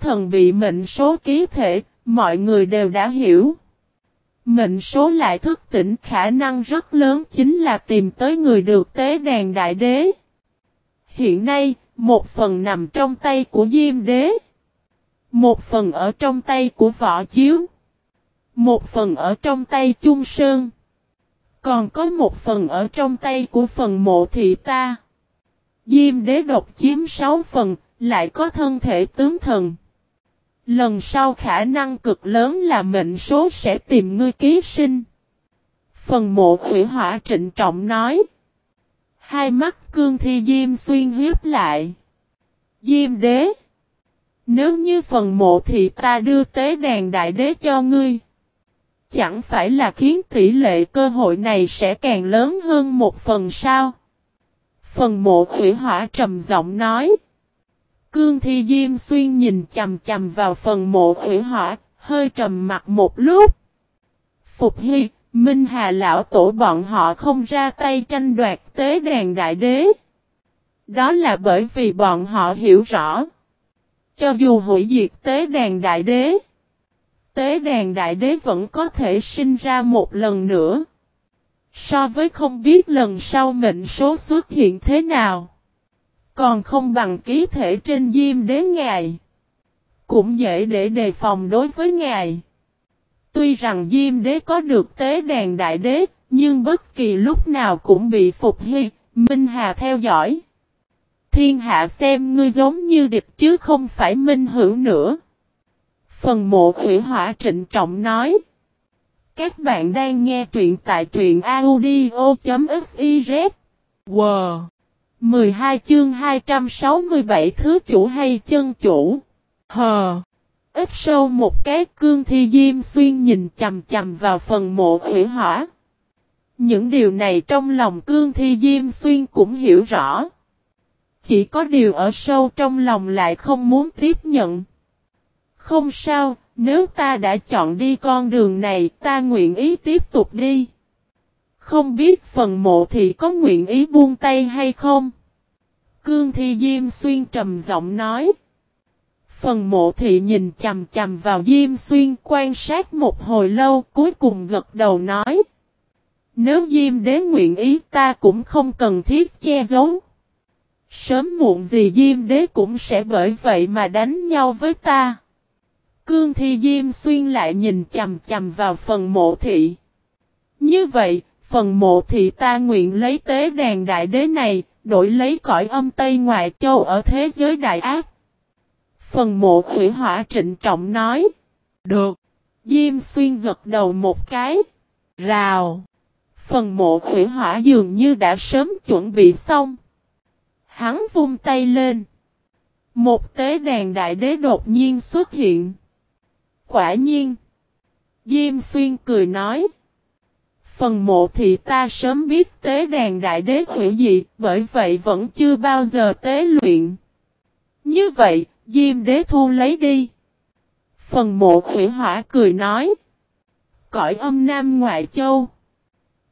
thần bị mệnh số ký thể, mọi người đều đã hiểu. Mệnh số lại thức tỉnh khả năng rất lớn chính là tìm tới người được tế đàn đại đế. Hiện nay, một phần nằm trong tay của Diêm Đế. Một phần ở trong tay của Võ Chiếu. Một phần ở trong tay Trung Sơn. Còn có một phần ở trong tay của phần mộ thị ta. Diêm đế độc chiếm 6 phần, lại có thân thể tướng thần. Lần sau khả năng cực lớn là mệnh số sẽ tìm ngươi ký sinh. Phần mộ hủy hỏa trịnh trọng nói. Hai mắt cương thi Diêm xuyên hiếp lại. Diêm đế. Nếu như phần mộ thì ta đưa tế đàn đại đế cho ngươi. Chẳng phải là khiến tỷ lệ cơ hội này sẽ càng lớn hơn một phần sao? Phần mộ hủy hỏa trầm giọng nói. Cương thi Diêm Xuyên nhìn chầm chầm vào phần mộ hủy hỏa, hơi trầm mặt một lúc. Phục Hy, Minh Hà Lão Tổ bọn họ không ra tay tranh đoạt tế đàn đại đế. Đó là bởi vì bọn họ hiểu rõ. Cho dù hủy diệt tế đàn đại đế, tế đàn đại đế vẫn có thể sinh ra một lần nữa. So với không biết lần sau mệnh số xuất hiện thế nào. Còn không bằng ký thể trên diêm đế ngài. Cũng dễ để đề phòng đối với ngài. Tuy rằng diêm đế có được tế đàn đại đế, nhưng bất kỳ lúc nào cũng bị Phục Hy, Minh Hà theo dõi. Thiên hạ xem ngươi giống như địch chứ không phải minh hữu nữa. Phần mộ hủy hỏa trịnh trọng nói. Các bạn đang nghe truyện tại truyện audio.fif. Wow! 12 chương 267 thứ chủ hay chân chủ. Hờ! Ít sâu một cái cương thi diêm xuyên nhìn chầm chầm vào phần mộ hủy hỏa. Những điều này trong lòng cương thi diêm xuyên cũng hiểu rõ. Chỉ có điều ở sâu trong lòng lại không muốn tiếp nhận. Không sao, nếu ta đã chọn đi con đường này, ta nguyện ý tiếp tục đi. Không biết phần mộ thì có nguyện ý buông tay hay không? Cương Thi Diêm Xuyên trầm giọng nói. Phần mộ thị nhìn chầm chầm vào Diêm Xuyên quan sát một hồi lâu cuối cùng gật đầu nói. Nếu Diêm đế nguyện ý ta cũng không cần thiết che giấu. Sớm muộn gì Diêm đế cũng sẽ bởi vậy mà đánh nhau với ta. Cương Thi Diêm Xuyên lại nhìn chầm chầm vào phần mộ thị. Như vậy, phần mộ thị ta nguyện lấy tế đàn đại đế này, đổi lấy cõi âm Tây Ngoại Châu ở thế giới đại ác. Phần mộ hủy hỏa trịnh trọng nói. Được. Diêm xuyên gật đầu một cái. Rào. Phần mộ hủy hỏa dường như đã sớm chuẩn bị xong. Hắn vung tay lên. Một tế đàn đại đế đột nhiên xuất hiện. Quả nhiên. Diêm xuyên cười nói. Phần mộ thì ta sớm biết tế đàn đại đế hủy dị, bởi vậy vẫn chưa bao giờ tế luyện. Như vậy, Diêm đế thu lấy đi. Phần mộ hủy hỏa cười nói. Cõi âm nam ngoại châu.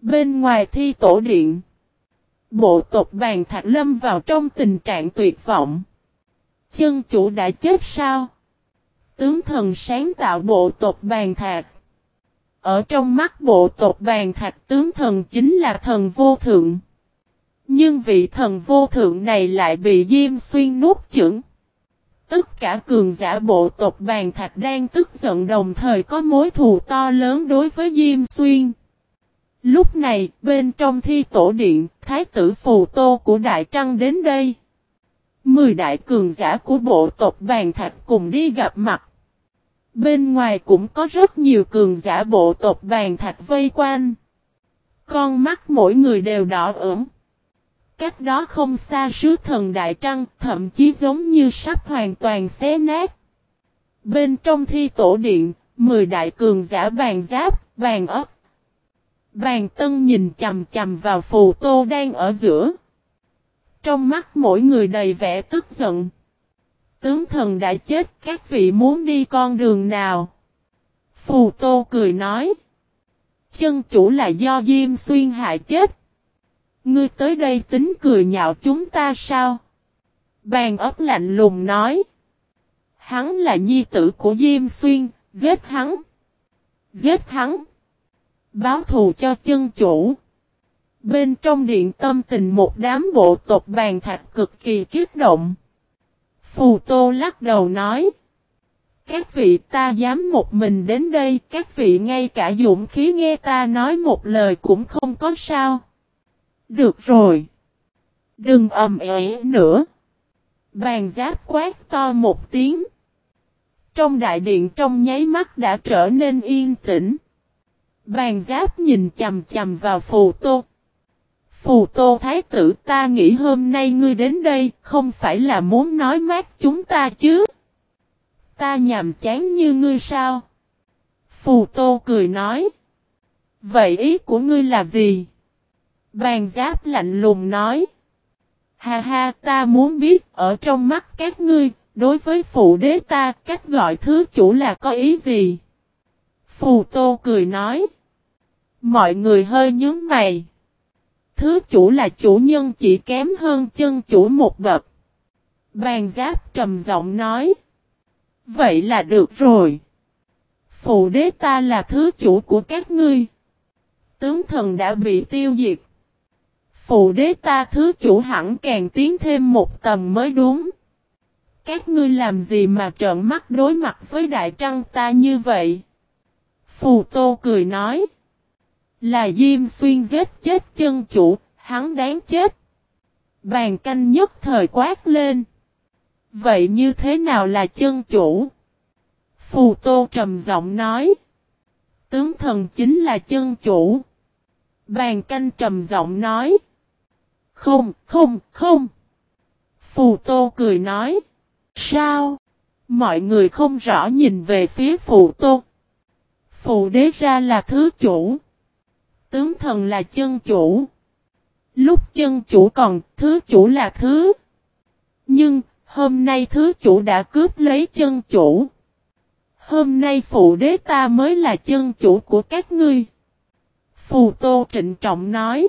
Bên ngoài thi tổ điện. Bộ tộc bàn thạch lâm vào trong tình trạng tuyệt vọng. Chân chủ đã chết sao? Tướng thần sáng tạo bộ tộc bàn thạch. Ở trong mắt bộ tộc bàn thạch tướng thần chính là thần vô thượng. Nhưng vị thần vô thượng này lại bị Diêm Xuyên nuốt chửng. Tất cả cường giả bộ tộc bàn thạch đang tức giận đồng thời có mối thù to lớn đối với Diêm Xuyên. Lúc này, bên trong thi tổ điện, Thái tử Phù Tô của Đại Trăng đến đây. Mười đại cường giả của bộ tộc bàn thạch cùng đi gặp mặt. Bên ngoài cũng có rất nhiều cường giả bộ tộc bàn thạch vây quanh. Con mắt mỗi người đều đỏ ửng. Cách đó không xa sứ thần Đại Trăng, thậm chí giống như sắp hoàn toàn xé nát. Bên trong thi tổ điện, 10 đại cường giả bàn giáp, bàn ấp. Bàn tân nhìn chầm chầm vào phù tô đang ở giữa. Trong mắt mỗi người đầy vẻ tức giận. Tướng thần đã chết, các vị muốn đi con đường nào? Phù tô cười nói. Chân chủ là do Diêm Xuyên hại chết. Ngươi tới đây tính cười nhạo chúng ta sao? Bàn ớt lạnh lùng nói. hắn là nhi tử của Diêm Xuyên, giết hắn. Giết hắn. Báo thù cho chân chủ. Bên trong điện tâm tình một đám bộ tộc bàn thạch cực kỳ kiếp động. Phù Tô lắc đầu nói. Các vị ta dám một mình đến đây, các vị ngay cả dũng khí nghe ta nói một lời cũng không có sao. Được rồi. Đừng ầm ĩ nữa. Bàn giáp quát to một tiếng. Trong đại điện trong nháy mắt đã trở nên yên tĩnh. Bàn giáp nhìn chầm chầm vào phù tô. Phù tô thái tử ta nghĩ hôm nay ngươi đến đây không phải là muốn nói mát chúng ta chứ. Ta nhàm chán như ngươi sao? Phù tô cười nói. Vậy ý của ngươi là gì? Bàn giáp lạnh lùng nói. Ha ha ta muốn biết ở trong mắt các ngươi, đối với phụ đế ta cách gọi thứ chủ là có ý gì? Phù tô cười nói. Mọi người hơi nhướng mày. Thứ chủ là chủ nhân chỉ kém hơn chân chủ một bậc. Bàn giáp trầm giọng nói. Vậy là được rồi. Phụ đế ta là thứ chủ của các ngươi. Tướng thần đã bị tiêu diệt. Phụ đế ta thứ chủ hẳn càng tiến thêm một tầm mới đúng. Các ngươi làm gì mà trợn mắt đối mặt với đại trăng ta như vậy? Phù Tô cười nói. Là Diêm Xuyên giết chết chân chủ, hắn đáng chết. Bàn canh nhất thời quát lên. Vậy như thế nào là chân chủ? Phù Tô trầm giọng nói. Tướng thần chính là chân chủ. Bàn canh trầm giọng nói. Không, không, không. Phù Tô cười nói. Sao? Mọi người không rõ nhìn về phía Phù Tô. Phù đế ra là thứ chủ. Tướng thần là chân chủ. Lúc chân chủ còn, thứ chủ là thứ. Nhưng, hôm nay thứ chủ đã cướp lấy chân chủ. Hôm nay phụ đế ta mới là chân chủ của các ngươi. Phù Tô trịnh trọng nói.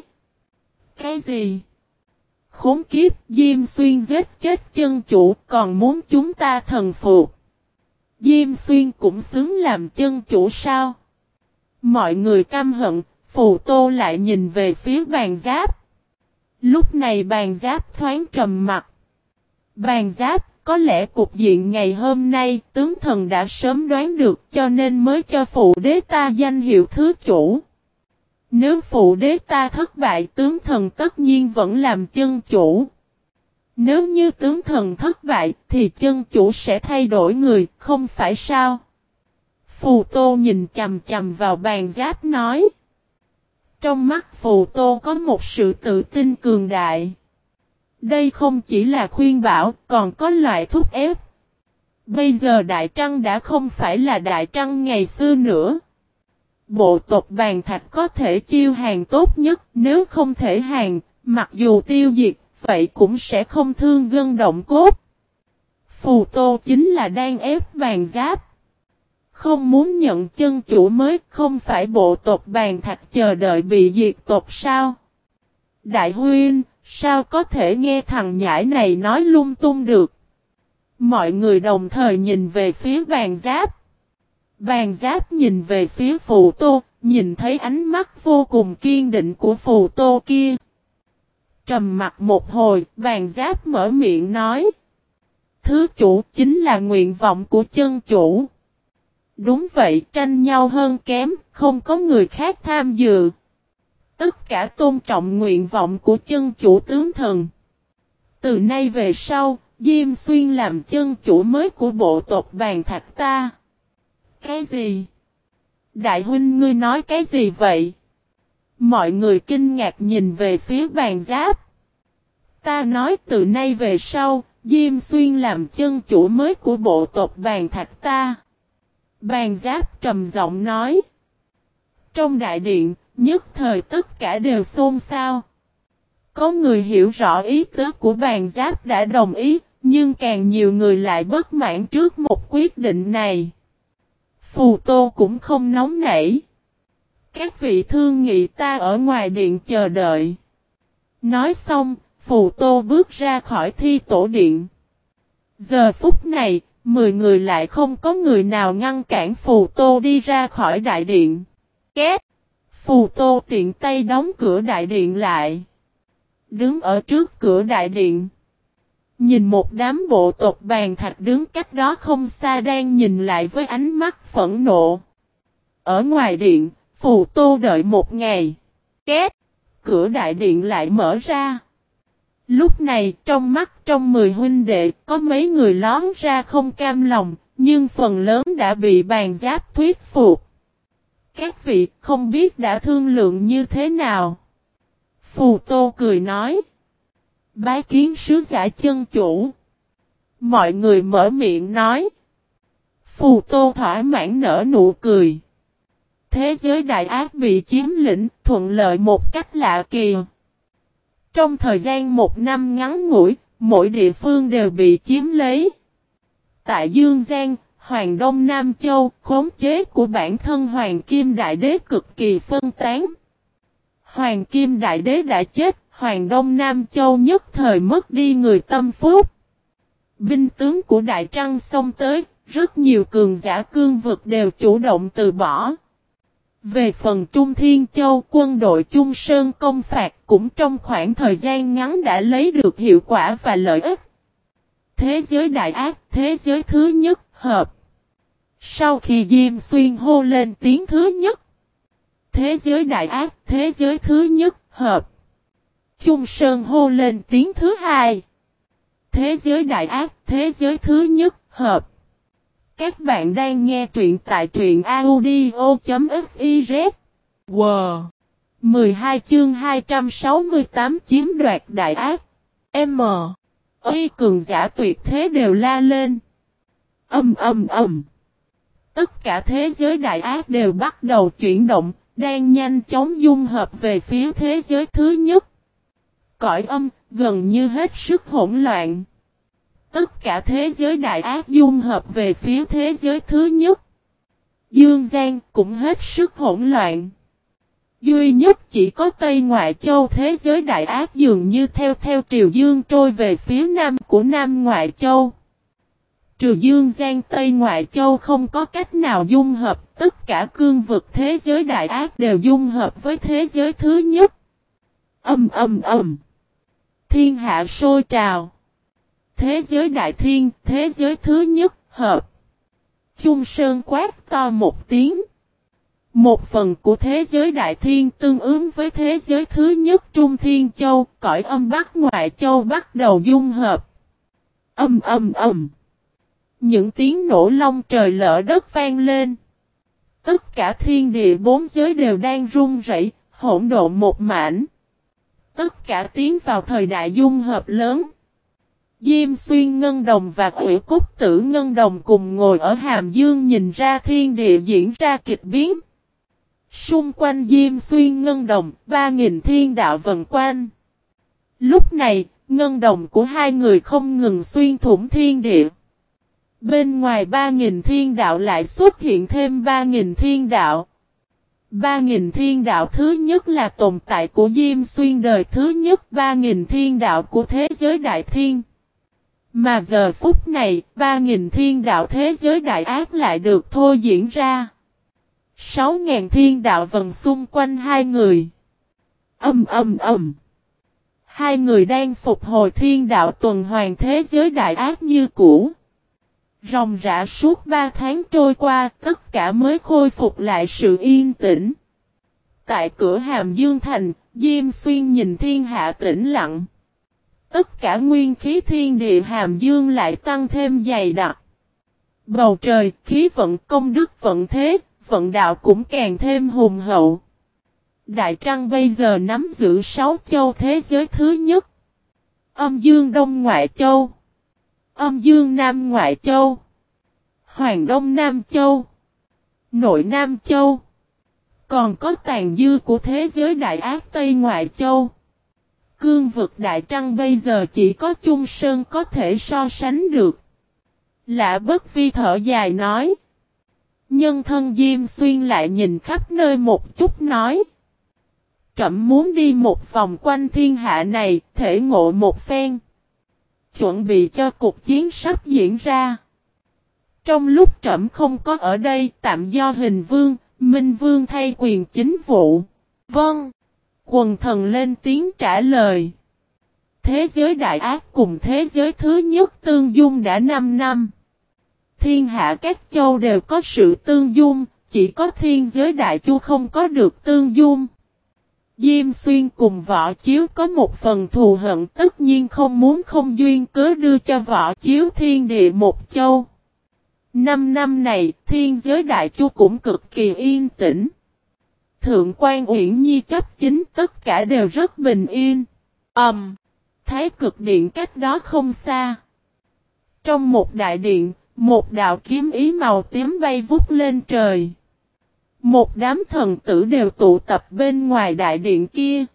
Cái gì? Khốn kiếp, Diêm Xuyên giết chết chân chủ còn muốn chúng ta thần phục. Diêm Xuyên cũng xứng làm chân chủ sao? Mọi người căm hận, Phù Tô lại nhìn về phía bàn giáp. Lúc này bàn giáp thoáng trầm mặt. Bàn giáp, có lẽ cục diện ngày hôm nay tướng thần đã sớm đoán được cho nên mới cho phụ đế ta danh hiệu thứ chủ. Nếu phụ đế ta thất bại tướng thần tất nhiên vẫn làm chân chủ. Nếu như tướng thần thất bại thì chân chủ sẽ thay đổi người, không phải sao? Phù Tô nhìn chầm chầm vào bàn giáp nói. Trong mắt Phù Tô có một sự tự tin cường đại. Đây không chỉ là khuyên bảo, còn có loại thúc ép. Bây giờ Đại Trăng đã không phải là Đại Trăng ngày xưa nữa. Bộ tộc bàn thạch có thể chiêu hàng tốt nhất, nếu không thể hàng, mặc dù tiêu diệt, vậy cũng sẽ không thương gân động cốt. Phù Tô chính là đang ép bàn giáp. Không muốn nhận chân chủ mới, không phải bộ tộc bàn thạch chờ đợi bị diệt tộc sao? Đại huyên, sao có thể nghe thằng nhãi này nói lung tung được? Mọi người đồng thời nhìn về phía bàn giáp. Bàn giáp nhìn về phía phù tô, nhìn thấy ánh mắt vô cùng kiên định của phù tô kia. Trầm mặt một hồi, bàn giáp mở miệng nói. Thứ chủ chính là nguyện vọng của chân chủ. Đúng vậy, tranh nhau hơn kém, không có người khác tham dự. Tất cả tôn trọng nguyện vọng của chân chủ tướng thần. Từ nay về sau, Diêm Xuyên làm chân chủ mới của bộ tộc bàn thạch ta. Cái gì? Đại huynh ngươi nói cái gì vậy? Mọi người kinh ngạc nhìn về phía bàn giáp. Ta nói từ nay về sau, Diêm Xuyên làm chân chủ mới của bộ tộc bàn thạch ta. Bàn giáp trầm giọng nói. Trong đại điện, nhất thời tất cả đều xôn xao. Có người hiểu rõ ý tứ của bàn giáp đã đồng ý, nhưng càng nhiều người lại bất mãn trước một quyết định này. Phù Tô cũng không nóng nảy. Các vị thương nghị ta ở ngoài điện chờ đợi. Nói xong, Phù Tô bước ra khỏi thi tổ điện. Giờ phút này, Mười người lại không có người nào ngăn cản Phù Tô đi ra khỏi đại điện. Két! Phù Tô tiện tay đóng cửa đại điện lại. Đứng ở trước cửa đại điện. Nhìn một đám bộ tộc bàn thạch đứng cách đó không xa đang nhìn lại với ánh mắt phẫn nộ. Ở ngoài điện, Phù Tô đợi một ngày. Két! Cửa đại điện lại mở ra. Lúc này trong mắt trong mười huynh đệ có mấy người lón ra không cam lòng, nhưng phần lớn đã bị bàn giáp thuyết phục. Các vị không biết đã thương lượng như thế nào. Phù Tô cười nói. Bái kiến sứ giả chân chủ. Mọi người mở miệng nói. Phù Tô thỏa mãn nở nụ cười. Thế giới đại ác bị chiếm lĩnh thuận lợi một cách lạ kỳ. Trong thời gian một năm ngắn ngủi, mỗi địa phương đều bị chiếm lấy. Tại Dương Giang, Hoàng Đông Nam Châu, khống chế của bản thân Hoàng Kim Đại Đế cực kỳ phân tán. Hoàng Kim Đại Đế đã chết, Hoàng Đông Nam Châu nhất thời mất đi người tâm phúc. Binh tướng của Đại Trăng xông tới, rất nhiều cường giả cương vực đều chủ động từ bỏ. Về phần Trung Thiên Châu quân đội Trung Sơn công phạt cũng trong khoảng thời gian ngắn đã lấy được hiệu quả và lợi ích. Thế giới đại ác, thế giới thứ nhất, hợp. Sau khi Diêm Xuyên hô lên tiếng thứ nhất. Thế giới đại ác, thế giới thứ nhất, hợp. Trung Sơn hô lên tiếng thứ hai. Thế giới đại ác, thế giới thứ nhất, hợp. Các bạn đang nghe truyện tại truyện audio.fiz. Wow! 12 chương 268 chiếm đoạt đại ác. M. Y cường giả tuyệt thế đều la lên. Âm âm âm. Tất cả thế giới đại ác đều bắt đầu chuyển động, đang nhanh chóng dung hợp về phía thế giới thứ nhất. Cõi âm, gần như hết sức hỗn loạn. Tất cả thế giới đại ác dung hợp về phía thế giới thứ nhất. Dương Giang cũng hết sức hỗn loạn. Duy nhất chỉ có Tây Ngoại Châu thế giới đại ác dường như theo theo triều dương trôi về phía nam của Nam Ngoại Châu. Trừ dương Giang Tây Ngoại Châu không có cách nào dung hợp, tất cả cương vực thế giới đại ác đều dung hợp với thế giới thứ nhất. Âm âm âm. Thiên hạ sôi trào. Thế giới đại thiên, thế giới thứ nhất, hợp. Trung Sơn quát to một tiếng. Một phần của thế giới đại thiên tương ứng với thế giới thứ nhất Trung Thiên Châu, cõi âm Bắc Ngoại Châu bắt đầu dung hợp. Âm âm âm. Những tiếng nổ long trời lỡ đất vang lên. Tất cả thiên địa bốn giới đều đang rung rẩy, hỗn độn một mảnh. Tất cả tiến vào thời đại dung hợp lớn. Diêm xuyên ngân đồng và quỷ cúc tử ngân đồng cùng ngồi ở hàm dương nhìn ra thiên địa diễn ra kịch biến. Xung quanh Diêm Xuyên Ngân Đồng, ba nghìn thiên đạo vần quanh. Lúc này, ngân đồng của hai người không ngừng xuyên thủng thiên địa. Bên ngoài ba nghìn thiên đạo lại xuất hiện thêm ba nghìn thiên đạo. Ba nghìn thiên đạo thứ nhất là tồn tại của Diêm Xuyên đời thứ nhất ba nghìn thiên đạo của thế giới đại thiên. Mà giờ phút này, ba nghìn thiên đạo thế giới đại ác lại được thôi diễn ra. Sáu ngàn thiên đạo vần xung quanh hai người. Âm âm âm. Hai người đang phục hồi thiên đạo tuần hoàn thế giới đại ác như cũ. Ròng rã suốt ba tháng trôi qua, tất cả mới khôi phục lại sự yên tĩnh. Tại cửa hàm Dương Thành, Diêm Xuyên nhìn thiên hạ tĩnh lặng. Tất cả nguyên khí thiên địa hàm Dương lại tăng thêm dày đặc. Bầu trời, khí vận công đức vận thế, vận đạo cũng càng thêm hùng hậu. Đại Trăng bây giờ nắm giữ sáu châu thế giới thứ nhất. Âm Dương Đông Ngoại Châu. Âm Dương Nam Ngoại Châu. Hoàng Đông Nam Châu. Nội Nam Châu. Còn có tàn dư của thế giới đại ác Tây Ngoại Châu. Cương vực Đại Trăng bây giờ chỉ có chung Sơn có thể so sánh được. Lạ bất vi thở dài nói. Nhân thân Diêm Xuyên lại nhìn khắp nơi một chút nói. Trậm muốn đi một vòng quanh thiên hạ này, thể ngộ một phen. Chuẩn bị cho cuộc chiến sắp diễn ra. Trong lúc trẫm không có ở đây tạm do hình vương, minh vương thay quyền chính vụ. Vâng. Quần thần lên tiếng trả lời. Thế giới đại ác cùng thế giới thứ nhất tương dung đã 5 năm. Thiên hạ các châu đều có sự tương dung, chỉ có thiên giới đại chu không có được tương dung. Diêm xuyên cùng võ chiếu có một phần thù hận tất nhiên không muốn không duyên cớ đưa cho võ chiếu thiên địa một châu. Năm năm này, thiên giới đại chu cũng cực kỳ yên tĩnh. Thượng quan Uyển Nhi chấp chính tất cả đều rất bình yên. Ầm. Um, Thái cực điện cách đó không xa. Trong một đại điện, một đạo kiếm ý màu tím bay vút lên trời. Một đám thần tử đều tụ tập bên ngoài đại điện kia.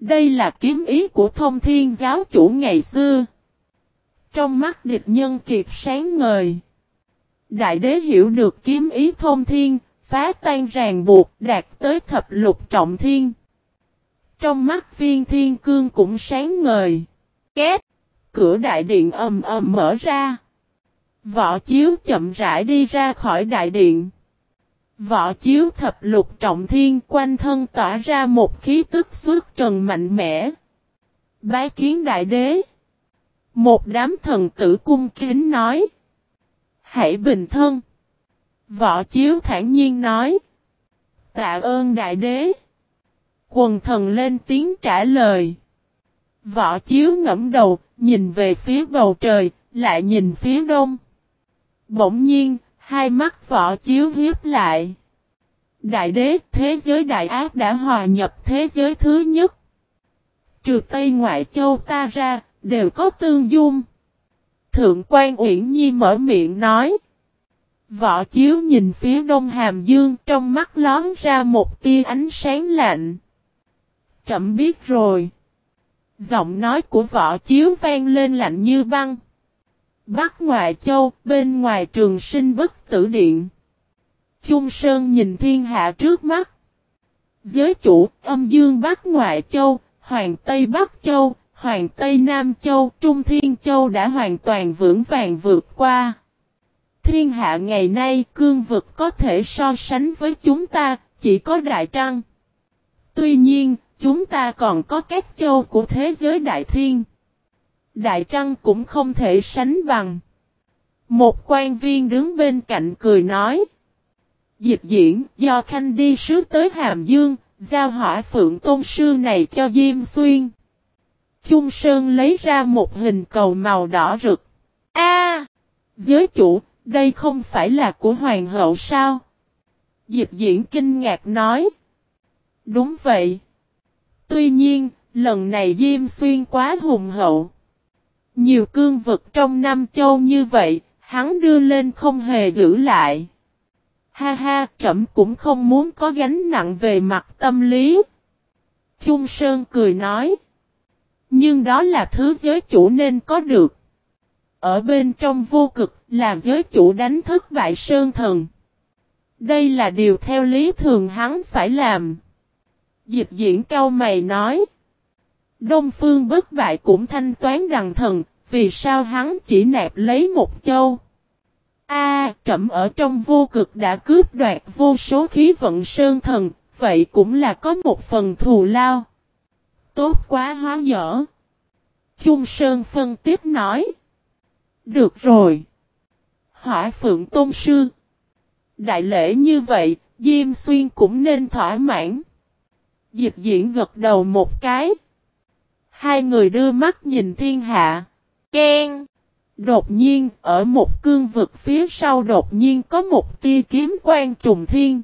Đây là kiếm ý của thông thiên giáo chủ ngày xưa. Trong mắt địch nhân kiệt sáng ngời. Đại đế hiểu được kiếm ý thông thiên, phá tan ràng buộc, đạt tới thập lục trọng thiên. Trong mắt viên thiên cương cũng sáng ngời. Két! Cửa đại điện ầm ầm mở ra. Võ chiếu chậm rãi đi ra khỏi đại điện. Võ chiếu thập lục trọng thiên quanh thân tỏa ra một khí tức suốt trần mạnh mẽ. Bái kiến đại đế. Một đám thần tử cung kính nói. Hãy bình thân. Võ chiếu thản nhiên nói. Tạ ơn đại đế. Quần thần lên tiếng trả lời. Võ chiếu ngẫm đầu, nhìn về phía bầu trời, lại nhìn phía đông. Bỗng nhiên, hai mắt võ chiếu hiếp lại. Đại đế, thế giới đại ác đã hòa nhập thế giới thứ nhất. Trừ Tây Ngoại Châu ta ra, đều có tương dung. Thượng quan Uyển Nhi mở miệng nói. Võ chiếu nhìn phía đông hàm dương trong mắt lón ra một tia ánh sáng lạnh. Trậm biết rồi. Giọng nói của võ chiếu vang lên lạnh như băng. Bắc ngoại châu, bên ngoài trường sinh bất tử điện. Trung Sơn nhìn thiên hạ trước mắt. Giới chủ, âm dương Bắc ngoại châu, Hoàng Tây Bắc châu, Hoàng Tây Nam châu, Trung Thiên châu đã hoàn toàn vững vàng vượt qua. Thiên hạ ngày nay cương vực có thể so sánh với chúng ta, chỉ có Đại Trăng. Tuy nhiên, chúng ta còn có các châu của thế giới Đại Thiên. Đại Trăng cũng không thể sánh bằng. Một quan viên đứng bên cạnh cười nói. Dịch diễn do Khanh đi sứ tới Hàm Dương, giao hỏa phượng tôn sư này cho Diêm Xuyên. Trung Sơn lấy ra một hình cầu màu đỏ rực. A, Giới chủ, đây không phải là của hoàng hậu sao? Dịch diễn kinh ngạc nói. Đúng vậy. Tuy nhiên, lần này Diêm Xuyên quá hùng hậu. Nhiều cương vực trong năm châu như vậy, hắn đưa lên không hề giữ lại. Ha ha, trẫm cũng không muốn có gánh nặng về mặt tâm lý. Trung Sơn cười nói. Nhưng đó là thứ giới chủ nên có được. Ở bên trong vô cực là giới chủ đánh thức bại Sơn Thần. Đây là điều theo lý thường hắn phải làm. Dịch diễn cao mày nói. Đông phương bất bại cũng thanh toán đằng thần, vì sao hắn chỉ nạp lấy một châu? A, à, trẫm ở trong vô cực đã cướp đoạt vô số khí vận sơn thần, vậy cũng là có một phần thù lao. Tốt quá hóa dở. Trung Sơn phân tiếp nói. Được rồi. Hỏa phượng tôn sư. Đại lễ như vậy, Diêm Xuyên cũng nên thỏa mãn. Dịch diễn gật đầu một cái. Hai người đưa mắt nhìn thiên hạ. Ken. Đột nhiên, ở một cương vực phía sau đột nhiên có một tia kiếm quan trùng thiên.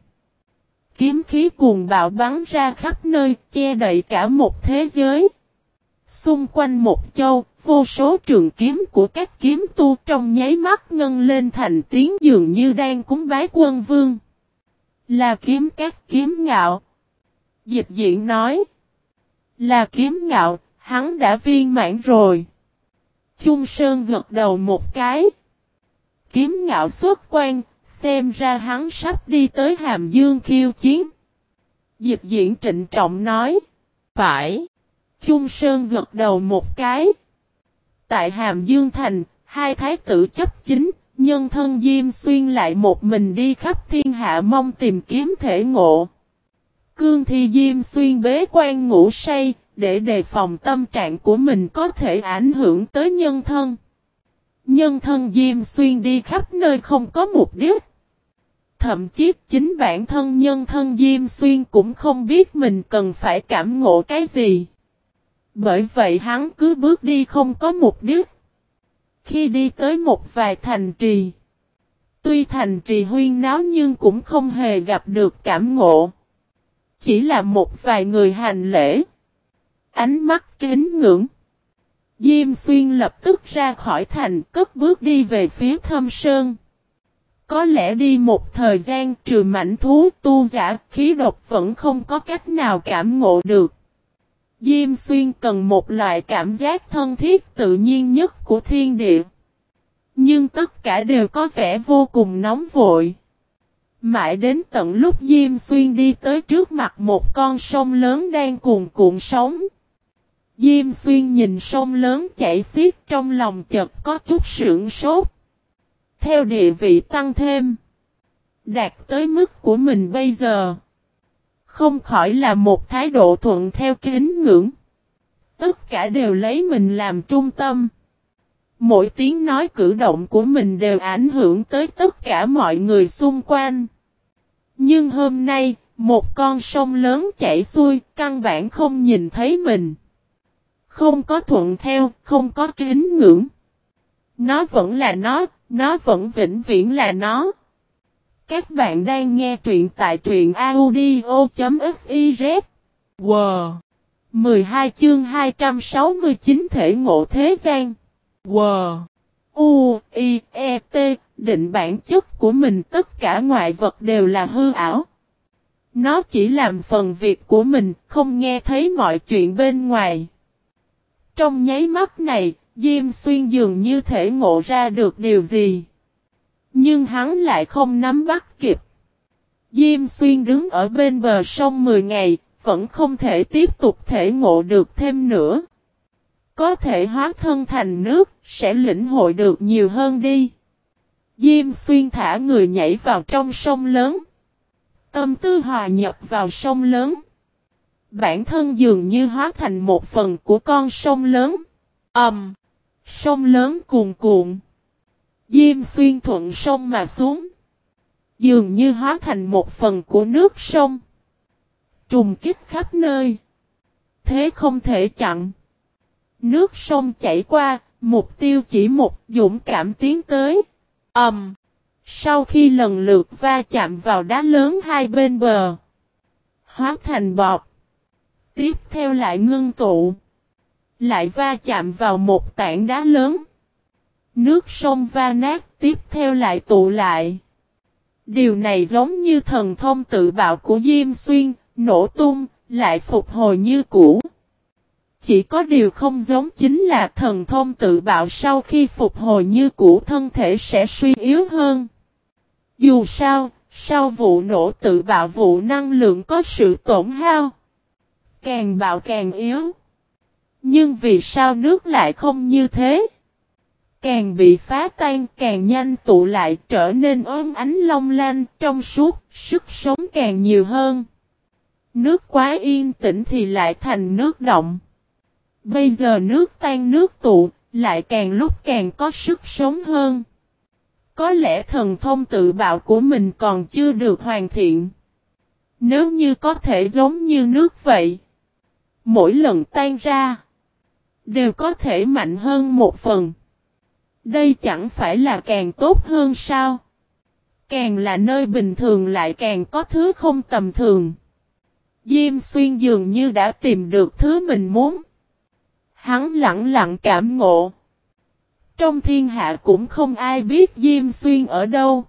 Kiếm khí cuồng bạo bắn ra khắp nơi, che đậy cả một thế giới. Xung quanh một châu, vô số trường kiếm của các kiếm tu trong nháy mắt ngân lên thành tiếng dường như đang cúng bái quân vương. Là kiếm các kiếm ngạo. Dịch diện nói. Là kiếm ngạo, hắn đã viên mãn rồi. Trung Sơn gật đầu một cái. Kiếm ngạo xuất quan, xem ra hắn sắp đi tới Hàm Dương khiêu chiến. Dịch diễn trịnh trọng nói. Phải. Trung Sơn gật đầu một cái. Tại Hàm Dương Thành, hai thái tử chấp chính, nhân thân Diêm Xuyên lại một mình đi khắp thiên hạ mong tìm kiếm thể ngộ. Cương thi Diêm Xuyên bế quan ngủ say, để đề phòng tâm trạng của mình có thể ảnh hưởng tới nhân thân. Nhân thân Diêm Xuyên đi khắp nơi không có mục đích. Thậm chí chính bản thân nhân thân Diêm Xuyên cũng không biết mình cần phải cảm ngộ cái gì. Bởi vậy hắn cứ bước đi không có mục đích. Khi đi tới một vài thành trì. Tuy thành trì huyên náo nhưng cũng không hề gặp được cảm ngộ. Chỉ là một vài người hành lễ. Ánh mắt kính ngưỡng. Diêm xuyên lập tức ra khỏi thành, cất bước đi về phía thâm sơn. Có lẽ đi một thời gian trừ mảnh thú tu giả, khí độc vẫn không có cách nào cảm ngộ được. Diêm xuyên cần một loại cảm giác thân thiết tự nhiên nhất của thiên địa. Nhưng tất cả đều có vẻ vô cùng nóng vội. Mãi đến tận lúc Diêm Xuyên đi tới trước mặt một con sông lớn đang cuồn cuộn sóng. Diêm Xuyên nhìn sông lớn chảy xiết trong lòng chợt có chút sưởng sốt. Theo địa vị tăng thêm. Đạt tới mức của mình bây giờ. Không khỏi là một thái độ thuận theo kính ngưỡng. Tất cả đều lấy mình làm trung tâm. Mỗi tiếng nói cử động của mình đều ảnh hưởng tới tất cả mọi người xung quanh. Nhưng hôm nay, một con sông lớn chảy xuôi, căn bản không nhìn thấy mình. Không có thuận theo, không có kính ngưỡng. Nó vẫn là nó, nó vẫn vĩnh viễn là nó. Các bạn đang nghe truyện tại truyện audio.fiz. Wow! 12 chương 269 thể ngộ thế gian. Wow! U, I, E, T, định bản chất của mình tất cả ngoại vật đều là hư ảo. Nó chỉ làm phần việc của mình, không nghe thấy mọi chuyện bên ngoài. Trong nháy mắt này, Diêm Xuyên dường như thể ngộ ra được điều gì. Nhưng hắn lại không nắm bắt kịp. Diêm Xuyên đứng ở bên bờ sông 10 ngày, vẫn không thể tiếp tục thể ngộ được thêm nữa. Có thể hóa thân thành nước, sẽ lĩnh hội được nhiều hơn đi. Diêm Xuyên thả người nhảy vào trong sông lớn. Tâm tư hòa nhập vào sông lớn. Bản thân dường như hóa thành một phần của con sông lớn. Ẩm. Um, sông lớn cuồn cuộn. Diêm xuyên thuận sông mà xuống. Dường như hóa thành một phần của nước sông. Trùng kích khắp nơi. Thế không thể chặn. Nước sông chảy qua, mục tiêu chỉ một dũng cảm tiến tới. Ẩm. Um, sau khi lần lượt va chạm vào đá lớn hai bên bờ. Hóa thành bọt. Tiếp theo lại ngưng tụ. Lại va chạm vào một tảng đá lớn. Nước sông va nát tiếp theo lại tụ lại. Điều này giống như thần thông tự bạo của Diêm Xuyên, nổ tung, lại phục hồi như cũ. Chỉ có điều không giống chính là thần thông tự bạo sau khi phục hồi như cũ thân thể sẽ suy yếu hơn. Dù sao, sau vụ nổ tự bạo vụ năng lượng có sự tổn hao. Càng bạo càng yếu. Nhưng vì sao nước lại không như thế? Càng bị phá tan càng nhanh tụ lại trở nên ôm ánh long lanh trong suốt, sức sống càng nhiều hơn. Nước quá yên tĩnh thì lại thành nước động. Bây giờ nước tan nước tụ, lại càng lúc càng có sức sống hơn. Có lẽ thần thông tự bạo của mình còn chưa được hoàn thiện. Nếu như có thể giống như nước vậy. Mỗi lần tan ra. Đều có thể mạnh hơn một phần. Đây chẳng phải là càng tốt hơn sao? Càng là nơi bình thường lại càng có thứ không tầm thường. Diêm xuyên dường như đã tìm được thứ mình muốn. Hắn lặng lặng cảm ngộ. Trong thiên hạ cũng không ai biết Diêm Xuyên ở đâu.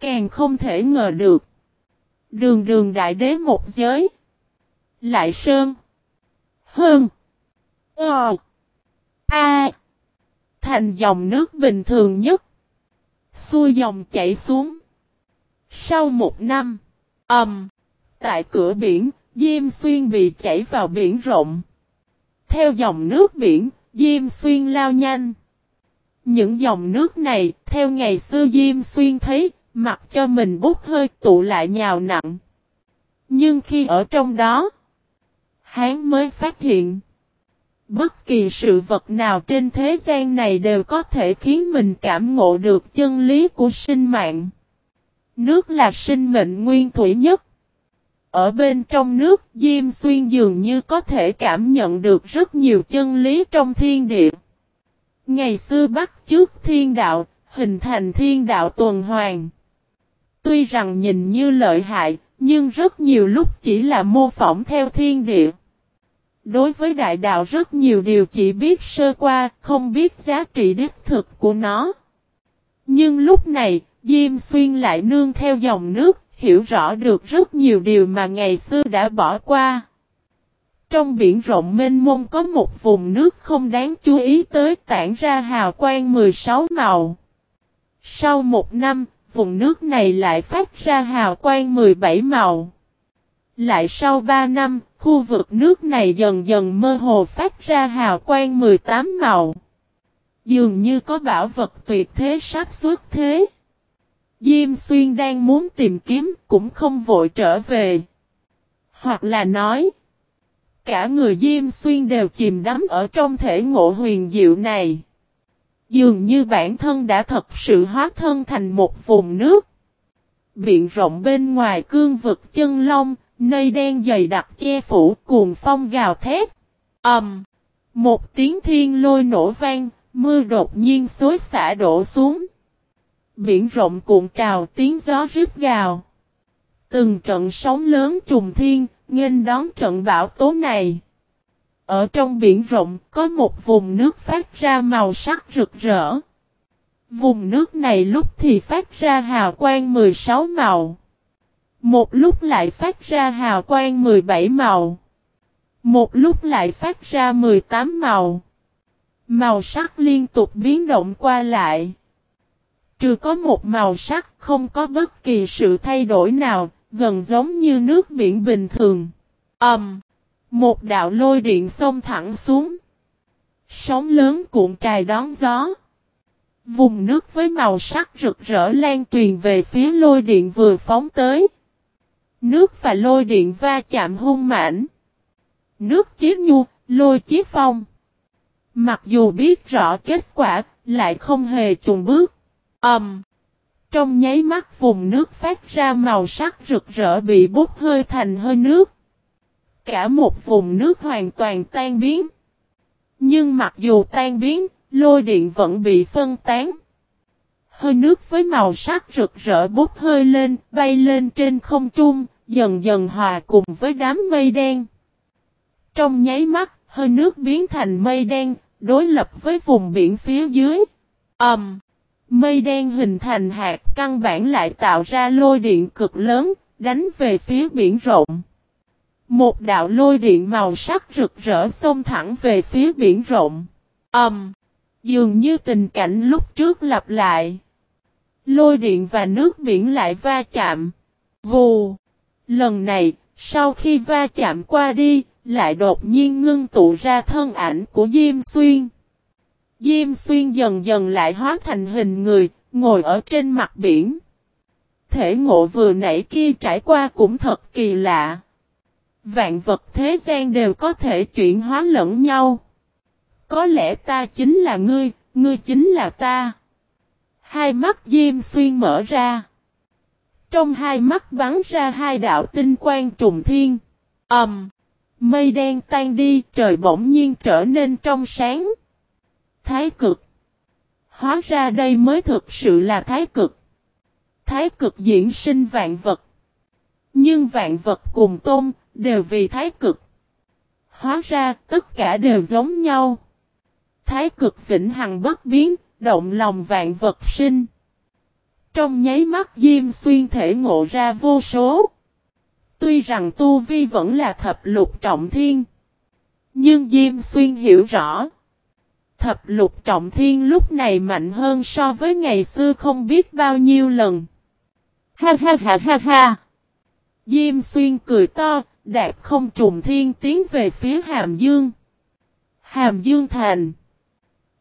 Càng không thể ngờ được. Đường đường đại đế một giới. Lại sơn. Hơn. Ờ. A. Thành dòng nước bình thường nhất. Xuôi dòng chảy xuống. Sau một năm. ầm, Um, tại cửa biển, Diêm Xuyên bị chảy vào biển rộng. Theo dòng nước biển, Diêm Xuyên lao nhanh. Những dòng nước này, theo ngày xưa Diêm Xuyên thấy, mặc cho mình bút hơi tụ lại nhào nặng. Nhưng khi ở trong đó, hắn mới phát hiện, bất kỳ sự vật nào trên thế gian này đều có thể khiến mình cảm ngộ được chân lý của sinh mạng. Nước là sinh mệnh nguyên thủy nhất. Ở bên trong nước, Diêm Xuyên dường như có thể cảm nhận được rất nhiều chân lý trong thiên địa. Ngày xưa bắt trước thiên đạo, hình thành thiên đạo tuần hoàn. Tuy rằng nhìn như lợi hại, nhưng rất nhiều lúc chỉ là mô phỏng theo thiên địa. Đối với đại đạo rất nhiều điều chỉ biết sơ qua, không biết giá trị đích thực của nó. Nhưng lúc này, Diêm Xuyên lại nương theo dòng nước, hiểu rõ được rất nhiều điều mà ngày xưa đã bỏ qua. Trong biển rộng mênh mông có một vùng nước không đáng chú ý tới tản ra hào quang 16 màu. Sau một năm, vùng nước này lại phát ra hào quang 17 màu. Lại sau 3 năm, khu vực nước này dần dần mơ hồ phát ra hào quang 18 màu. Dường như có bảo vật tuyệt thế sắp xuất thế. Diêm Xuyên đang muốn tìm kiếm cũng không vội trở về. Hoặc là nói, cả người Diêm Xuyên đều chìm đắm ở trong thể ngộ huyền diệu này. Dường như bản thân đã thật sự hóa thân thành một vùng nước. Biển rộng bên ngoài cương vực chân long, nơi đen dày đặc che phủ cuồng phong gào thét. ầm, um, Một tiếng thiên lôi nổ vang, mưa đột nhiên xối xả đổ xuống. Biển rộng cuộn trào tiếng gió rít gào. Từng trận sóng lớn trùng thiên, nghênh đón trận bão tố này. Ở trong biển rộng có một vùng nước phát ra màu sắc rực rỡ. Vùng nước này lúc thì phát ra hào quang 16 màu. Một lúc lại phát ra hào quang 17 màu. Một lúc lại phát ra 18 màu. Màu sắc liên tục biến động qua lại. Trừ có một màu sắc không có bất kỳ sự thay đổi nào, gần giống như nước biển bình thường. Ẩm! Um, một đạo lôi điện xông thẳng xuống. Sóng lớn cuộn trài đón gió. Vùng nước với màu sắc rực rỡ lan truyền về phía lôi điện vừa phóng tới. Nước và lôi điện va chạm hung mãnh. Nước chiếc nhu, lôi chiếc phong. Mặc dù biết rõ kết quả, lại không hề chùn bước. Ẩm. Um, trong nháy mắt vùng nước phát ra màu sắc rực rỡ bị bút hơi thành hơi nước. Cả một vùng nước hoàn toàn tan biến. Nhưng mặc dù tan biến, lôi điện vẫn bị phân tán. Hơi nước với màu sắc rực rỡ bút hơi lên, bay lên trên không trung, dần dần hòa cùng với đám mây đen. Trong nháy mắt, hơi nước biến thành mây đen, đối lập với vùng biển phía dưới. Ẩm! Um, Mây đen hình thành hạt căn bản lại tạo ra lôi điện cực lớn, đánh về phía biển rộng. Một đạo lôi điện màu sắc rực rỡ xông thẳng về phía biển rộng. Ầm! Um, dường như tình cảnh lúc trước lặp lại. Lôi điện và nước biển lại va chạm. Vù! Lần này, sau khi va chạm qua đi, lại đột nhiên ngưng tụ ra thân ảnh của Diêm Xuyên. Diêm xuyên dần dần lại hóa thành hình người, ngồi ở trên mặt biển. Thể ngộ vừa nãy kia trải qua cũng thật kỳ lạ. Vạn vật thế gian đều có thể chuyển hóa lẫn nhau. Có lẽ ta chính là ngươi, ngươi chính là ta. Hai mắt Diêm Xuyên mở ra. Trong hai mắt bắn ra hai đạo tinh quang trùng thiên. Ầm. Um, mây đen tan đi, trời bỗng nhiên trở nên trong sáng. Thái cực. Hóa ra đây mới thực sự là thái cực. Thái cực diễn sinh vạn vật. Nhưng vạn vật cùng tôn, đều vì thái cực. Hóa ra tất cả đều giống nhau. Thái cực vĩnh hằng bất biến, động lòng vạn vật sinh. Trong nháy mắt Diêm Xuyên thể ngộ ra vô số. Tuy rằng Tu Vi vẫn là thập lục trọng thiên. Nhưng Diêm Xuyên hiểu rõ thập lục trọng thiên lúc này mạnh hơn so với ngày xưa không biết bao nhiêu lần. Ha ha ha ha ha. Diêm xuyên cười to, đạp không trùng thiên tiến về phía Hàm Dương. Hàm Dương thành.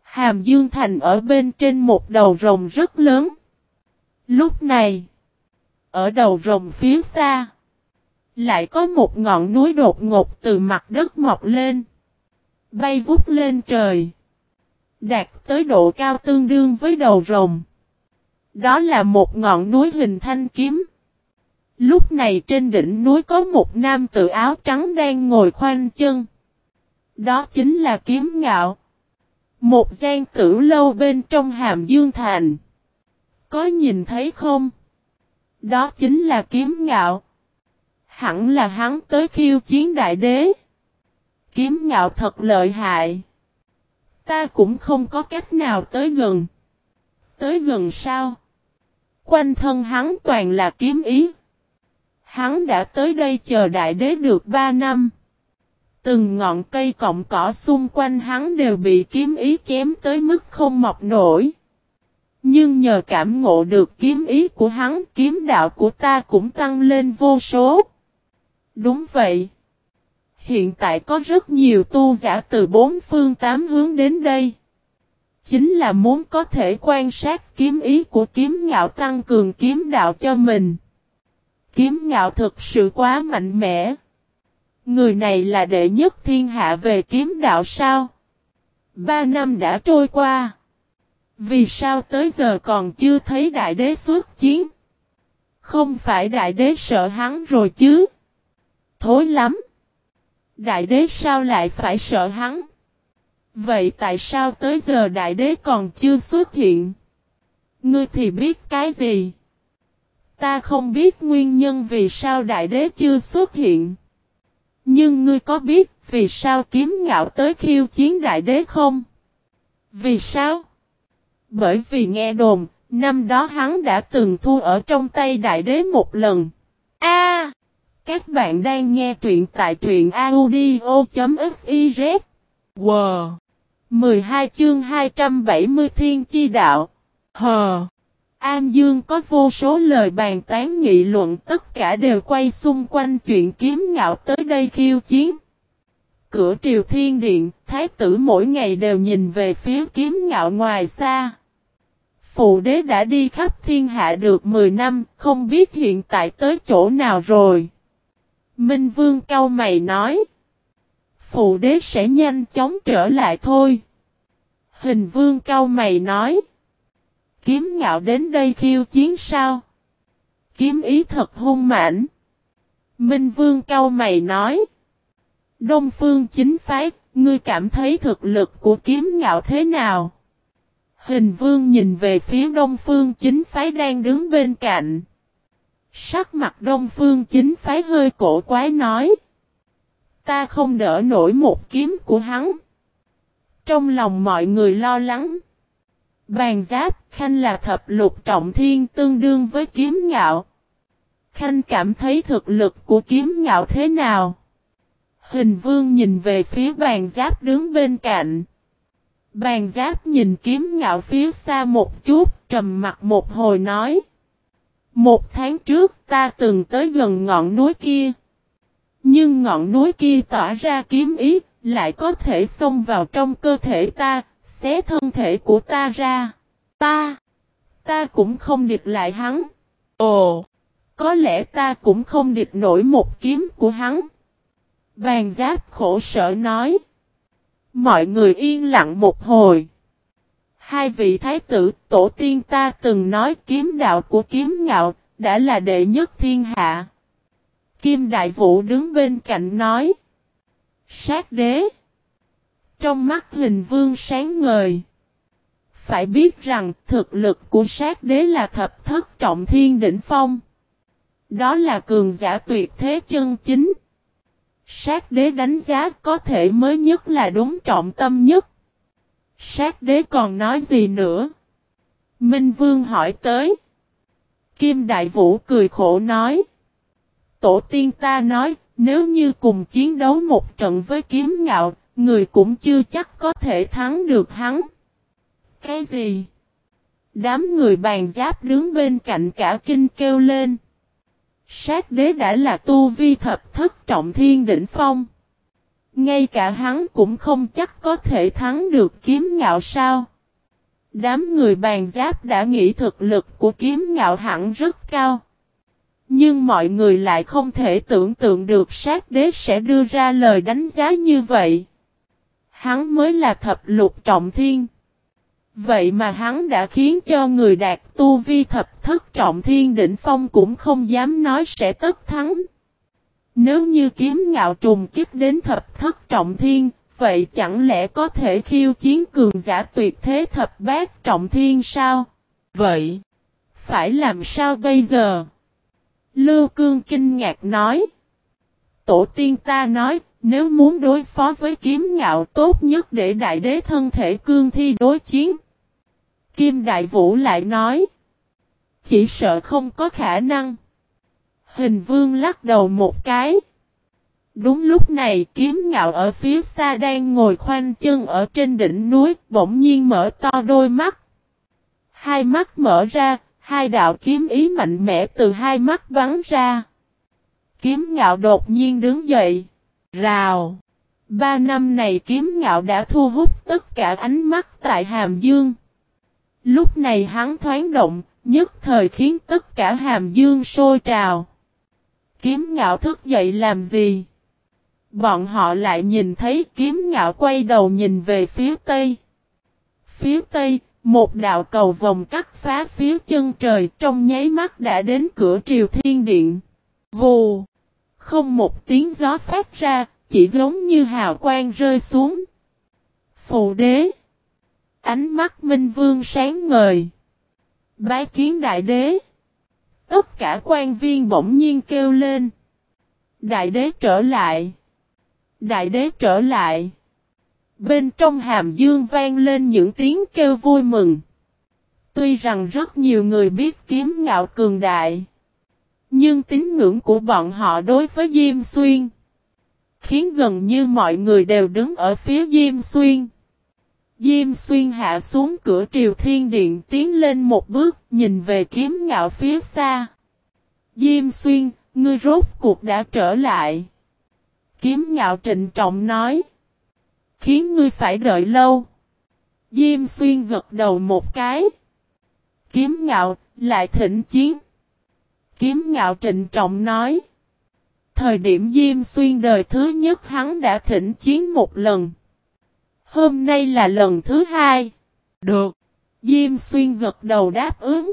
Hàm Dương Thành ở bên trên một đầu rồng rất lớn. Lúc này, ở đầu rồng phía xa, lại có một ngọn núi đột ngột từ mặt đất mọc lên, bay vút lên trời, đạt tới độ cao tương đương với đầu rồng. Đó là một ngọn núi hình thanh kiếm. Lúc này trên đỉnh núi có một nam tự áo trắng đang ngồi khoanh chân. Đó chính là kiếm ngạo. Một gian tử lâu bên trong hàm dương thành. Có nhìn thấy không? Đó chính là kiếm ngạo. Hẳn là hắn tới khiêu chiến đại đế. Kiếm ngạo thật lợi hại. Ta cũng không có cách nào tới gần. Tới gần sao? Quanh thân hắn toàn là kiếm ý. Hắn đã tới đây chờ đại đế được ba năm. Từng ngọn cây cọng cỏ xung quanh hắn đều bị kiếm ý chém tới mức không mọc nổi. Nhưng nhờ cảm ngộ được kiếm ý của hắn, kiếm đạo của ta cũng tăng lên vô số. Đúng vậy. Hiện tại có rất nhiều tu giả từ bốn phương tám hướng đến đây. Chính là muốn có thể quan sát kiếm ý của kiếm ngạo tăng cường kiếm đạo cho mình. Kiếm ngạo thực sự quá mạnh mẽ. Người này là đệ nhất thiên hạ về kiếm đạo sao? Ba năm đã trôi qua. Vì sao tới giờ còn chưa thấy đại đế xuất chiến? Không phải đại đế sợ hắn rồi chứ? Thối lắm. Đại đế sao lại phải sợ hắn? Vậy tại sao tới giờ đại đế còn chưa xuất hiện? Ngươi thì biết cái gì? Ta không biết nguyên nhân vì sao đại đế chưa xuất hiện. Nhưng ngươi có biết vì sao kiếm ngạo tới khiêu chiến đại đế không? Vì sao? Bởi vì nghe đồn, năm đó hắn đã từng thua ở trong tay đại đế một lần. A! các bạn đang nghe truyện tại truyện audio.fiz. Wow! 12 chương 270 Thiên Chi Đạo. Hờ! An Dương có vô số lời bàn tán nghị luận tất cả đều quay xung quanh chuyện kiếm ngạo tới đây khiêu chiến. Cửa triều thiên điện, thái tử mỗi ngày đều nhìn về phía kiếm ngạo ngoài xa. Phụ đế đã đi khắp thiên hạ được 10 năm, không biết hiện tại tới chỗ nào rồi. Minh Vương Cao mày nói. Phụ đế sẽ nhanh chóng trở lại thôi. Hình Vương Cao mày nói. Kiếm ngạo đến đây khiêu chiến sao? Kiếm ý thật hung mãnh. Minh Vương Cao mày nói. Đông Phương chính phái, ngươi cảm thấy thực lực của kiếm ngạo thế nào? Hình Vương nhìn về phía Đông Phương chính phái đang đứng bên cạnh. Sắc mặt Đông Phương chính phái hơi cổ quái nói. Ta không đỡ nổi một kiếm của hắn. Trong lòng mọi người lo lắng. Bàn giáp Khanh là thập lục trọng thiên tương đương với kiếm ngạo. Khanh cảm thấy thực lực của kiếm ngạo thế nào? Hình vương nhìn về phía bàn giáp đứng bên cạnh. Bàn giáp nhìn kiếm ngạo phía xa một chút, trầm mặt một hồi nói. Một tháng trước ta từng tới gần ngọn núi kia. Nhưng ngọn núi kia tỏa ra kiếm ý, lại có thể xông vào trong cơ thể ta, xé thân thể của ta ra. Ta, ta cũng không địch lại hắn. Ồ, có lẽ ta cũng không địch nổi một kiếm của hắn. Bàn giáp khổ sở nói. Mọi người yên lặng một hồi. Hai vị thái tử, tổ tiên ta từng nói kiếm đạo của kiếm ngạo đã là đệ nhất thiên hạ. Kim Đại Vũ đứng bên cạnh nói. Sát đế. Trong mắt hình vương sáng ngời. Phải biết rằng thực lực của sát đế là thập thất trọng thiên đỉnh phong. Đó là cường giả tuyệt thế chân chính. Sát đế đánh giá có thể mới nhất là đúng trọng tâm nhất. Sát đế còn nói gì nữa? Minh Vương hỏi tới. Kim Đại Vũ cười khổ nói. Tổ tiên ta nói, nếu như cùng chiến đấu một trận với kiếm ngạo, người cũng chưa chắc có thể thắng được hắn. Cái gì? Đám người bàn giáp đứng bên cạnh cả kinh kêu lên. Sát đế đã là tu vi thập thất trọng thiên đỉnh phong. Ngay cả hắn cũng không chắc có thể thắng được kiếm ngạo sao. Đám người bàn giáp đã nghĩ thực lực của kiếm ngạo hẳn rất cao. Nhưng mọi người lại không thể tưởng tượng được sát đế sẽ đưa ra lời đánh giá như vậy. Hắn mới là thập lục trọng thiên. Vậy mà hắn đã khiến cho người đạt tu vi thập thất trọng thiên đỉnh phong cũng không dám nói sẽ tất thắng. Nếu như kiếm ngạo trùng kích đến thập thất trọng thiên, vậy chẳng lẽ có thể khiêu chiến cường giả tuyệt thế thập bát trọng thiên sao? Vậy, phải làm sao bây giờ? Lưu Cương kinh ngạc nói. Tổ tiên ta nói, nếu muốn đối phó với kiếm ngạo tốt nhất để đại đế thân thể cương thi đối chiến. Kim Đại Vũ lại nói. Chỉ sợ không có khả năng. Hình vương lắc đầu một cái. Đúng lúc này kiếm ngạo ở phía xa đang ngồi khoanh chân ở trên đỉnh núi bỗng nhiên mở to đôi mắt. Hai mắt mở ra, hai đạo kiếm ý mạnh mẽ từ hai mắt bắn ra. Kiếm ngạo đột nhiên đứng dậy. Rào. Ba năm này kiếm ngạo đã thu hút tất cả ánh mắt tại Hàm Dương. Lúc này hắn thoáng động, nhất thời khiến tất cả Hàm Dương sôi trào. Kiếm ngạo thức dậy làm gì? Bọn họ lại nhìn thấy kiếm ngạo quay đầu nhìn về phía tây. Phía tây, một đạo cầu vòng cắt phá phía chân trời trong nháy mắt đã đến cửa triều thiên điện. Vù! Không một tiếng gió phát ra, chỉ giống như hào quang rơi xuống. Phù đế! Ánh mắt Minh Vương sáng ngời. Bái kiến đại đế! Tất cả quan viên bỗng nhiên kêu lên. Đại đế trở lại! Đại đế trở lại! Bên trong hàm dương vang lên những tiếng kêu vui mừng. Tuy rằng rất nhiều người biết kiếm ngạo cường đại. Nhưng tín ngưỡng của bọn họ đối với Diêm Xuyên. Khiến gần như mọi người đều đứng ở phía Diêm Xuyên. Diêm Xuyên hạ xuống cửa triều thiên điện tiến lên một bước nhìn về kiếm ngạo phía xa. Diêm Xuyên, ngươi rốt cuộc đã trở lại. Kiếm ngạo trịnh trọng nói. Khiến ngươi phải đợi lâu. Diêm xuyên gật đầu một cái. Kiếm ngạo, lại thỉnh chiến. Kiếm ngạo trịnh trọng nói. Thời điểm Diêm xuyên đời thứ nhất hắn đã thỉnh chiến một lần. Hôm nay là lần thứ hai. Được. Diêm xuyên gật đầu đáp ứng.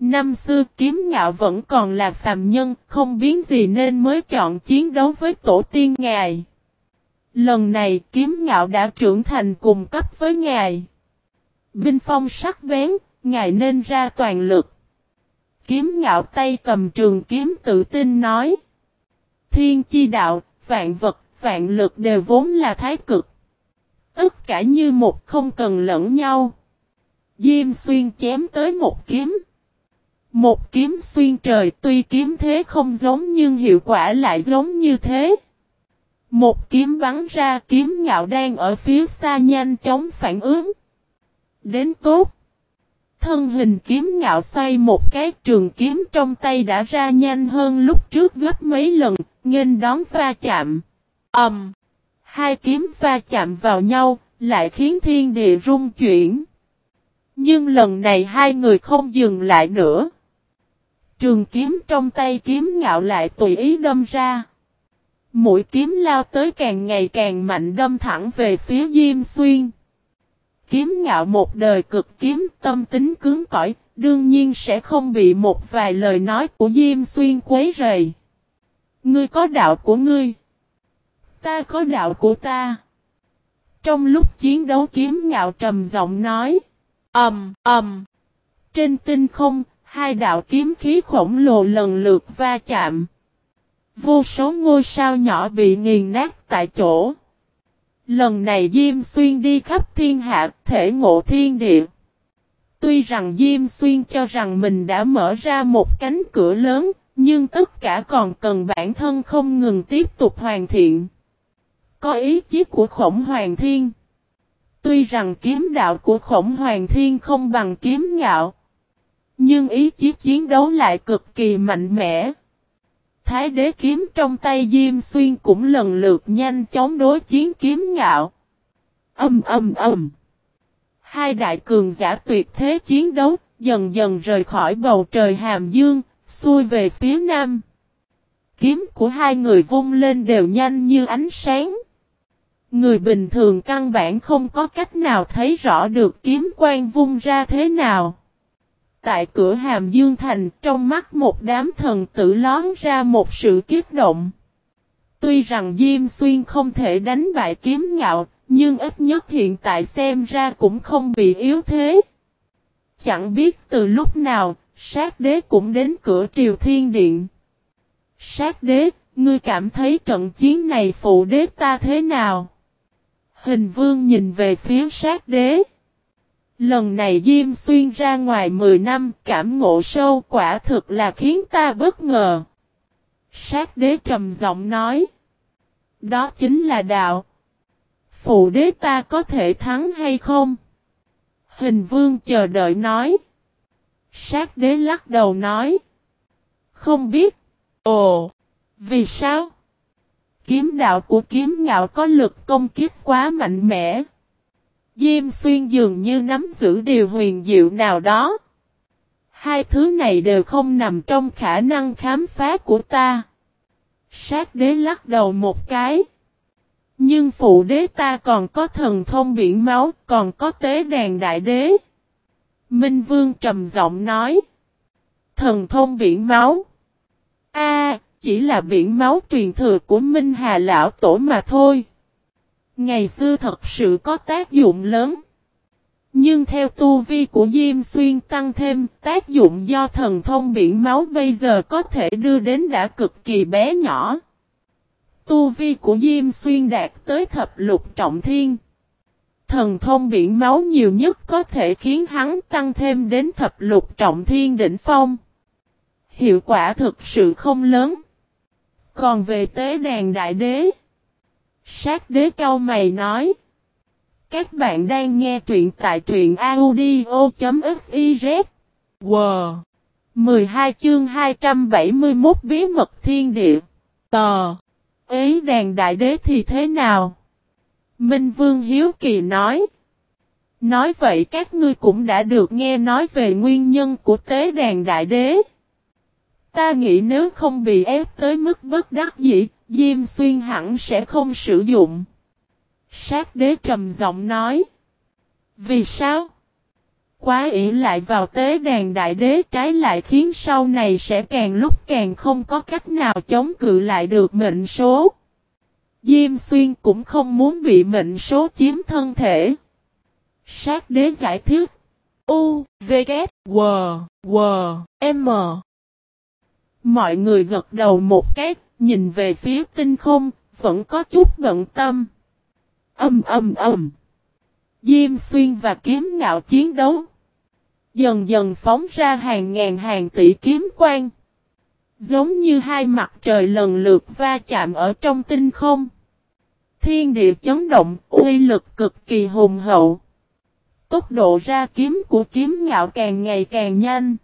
Năm xưa kiếm ngạo vẫn còn là phàm nhân, không biến gì nên mới chọn chiến đấu với tổ tiên ngài. Lần này kiếm ngạo đã trưởng thành cùng cấp với ngài. Binh phong sắc bén, ngài nên ra toàn lực. Kiếm ngạo tay cầm trường kiếm tự tin nói. Thiên chi đạo, vạn vật, vạn lực đều vốn là thái cực. Tất cả như một không cần lẫn nhau. Diêm xuyên chém tới một kiếm. Một kiếm xuyên trời tuy kiếm thế không giống nhưng hiệu quả lại giống như thế. Một kiếm bắn ra kiếm ngạo đang ở phía xa nhanh chóng phản ứng. Đến tốt. Thân hình kiếm ngạo xoay một cái trường kiếm trong tay đã ra nhanh hơn lúc trước gấp mấy lần, nghênh đón va chạm. Ầm. Um, hai kiếm va chạm vào nhau, lại khiến thiên địa rung chuyển. Nhưng lần này hai người không dừng lại nữa. Trường kiếm trong tay kiếm ngạo lại tùy ý đâm ra. Mũi kiếm lao tới càng ngày càng mạnh đâm thẳng về phía Diêm Xuyên. Kiếm ngạo một đời cực kiếm tâm tính cứng cỏi, đương nhiên sẽ không bị một vài lời nói của Diêm Xuyên quấy rầy. Ngươi có đạo của ngươi. Ta có đạo của ta. Trong lúc chiến đấu kiếm ngạo trầm giọng nói. ầm um, ầm. Um. Trên tinh không, hai đạo kiếm khí khổng lồ lần lượt va chạm. Vô số ngôi sao nhỏ bị nghiền nát tại chỗ. Lần này Diêm Xuyên đi khắp thiên hạ, thể ngộ thiên địa. Tuy rằng Diêm Xuyên cho rằng mình đã mở ra một cánh cửa lớn, nhưng tất cả còn cần bản thân không ngừng tiếp tục hoàn thiện. Có ý chí của khổng hoàng thiên. Tuy rằng kiếm đạo của khổng hoàng thiên không bằng kiếm ngạo. Nhưng ý chí chiến đấu lại cực kỳ mạnh mẽ. thái đế kiếm trong tay Diêm Xuyên cũng lần lượt nhanh chóng đối chiến kiếm ngạo. Âm âm âm. Hai đại cường giả tuyệt thế chiến đấu, dần dần rời khỏi bầu trời hàm dương, xuôi về phía nam. Kiếm của hai người vung lên đều nhanh như ánh sáng. Người bình thường căn bản không có cách nào thấy rõ được kiếm quan vung ra thế nào. Tại cửa hàm Dương Thành trong mắt một đám thần tử lón ra một sự kiết động. Tuy rằng Diêm Xuyên không thể đánh bại kiếm ngạo, nhưng ít nhất hiện tại xem ra cũng không bị yếu thế. Chẳng biết từ lúc nào, sát đế cũng đến cửa triều thiên điện. Sát đế, ngươi cảm thấy trận chiến này phụ đế ta thế nào? Hình vương nhìn về phía sát đế. Lần này Diêm Xuyên ra ngoài 10 năm cảm ngộ sâu quả thực là khiến ta bất ngờ. Sát đế trầm giọng nói. Đó chính là đạo. Phụ đế ta có thể thắng hay không? Hình vương chờ đợi nói. Sát đế lắc đầu nói. Không biết. Ồ, vì sao? Kiếm đạo của kiếm ngạo có lực công kiếp quá mạnh mẽ. Diêm xuyên dường như nắm giữ điều huyền diệu nào đó. Hai thứ này đều không nằm trong khả năng khám phá của ta. Sát đế lắc đầu một cái. Nhưng phụ đế ta còn có thần thông biển máu, còn có tế đàn đại đế. Minh Vương trầm giọng nói. Thần thông biển máu. Chỉ là biển máu truyền thừa của Minh Hà Lão Tổ mà thôi. Ngày xưa thật sự có tác dụng lớn. Nhưng theo tu vi của Diêm Xuyên tăng thêm, tác dụng do thần thông biển máu bây giờ có thể đưa đến đã cực kỳ bé nhỏ. Tu vi của Diêm Xuyên đạt tới thập lục trọng thiên. Thần thông biển máu nhiều nhất có thể khiến hắn tăng thêm đến thập lục trọng thiên đỉnh phong. Hiệu quả thực sự không lớn. Còn về tế đàn đại đế. Sát đế cao mày nói. Các bạn đang nghe truyện tại truyện audio.fiz. Wow! 12 chương 271 bí mật thiên địa. Tò! Ấy đàn đại đế thì thế nào? Minh Vương Hiếu Kỳ nói. Nói vậy các ngươi cũng đã được nghe nói về nguyên nhân của tế đàn đại đế. Ta nghĩ nếu không bị ép tới mức bất đắc dĩ, Diêm Xuyên hẳn sẽ không sử dụng. Sát đế trầm giọng nói. Vì sao? Quá ỷ lại vào tế đàn đại đế trái lại khiến sau này sẽ càng lúc càng không có cách nào chống cự lại được mệnh số. Diêm xuyên cũng không muốn bị mệnh số chiếm thân thể. Sát đế giải thích. U, V, K, W, W, M. Mọi người gật đầu một cái, nhìn về phía tinh không, vẫn có chút bận tâm. Âm âm âm. Diêm xuyên và kiếm ngạo chiến đấu. Dần dần phóng ra hàng ngàn hàng tỷ kiếm quang. Giống như hai mặt trời lần lượt va chạm ở trong tinh không. Thiên địa chấn động, uy lực cực kỳ hùng hậu. Tốc độ ra kiếm của kiếm ngạo càng ngày càng nhanh.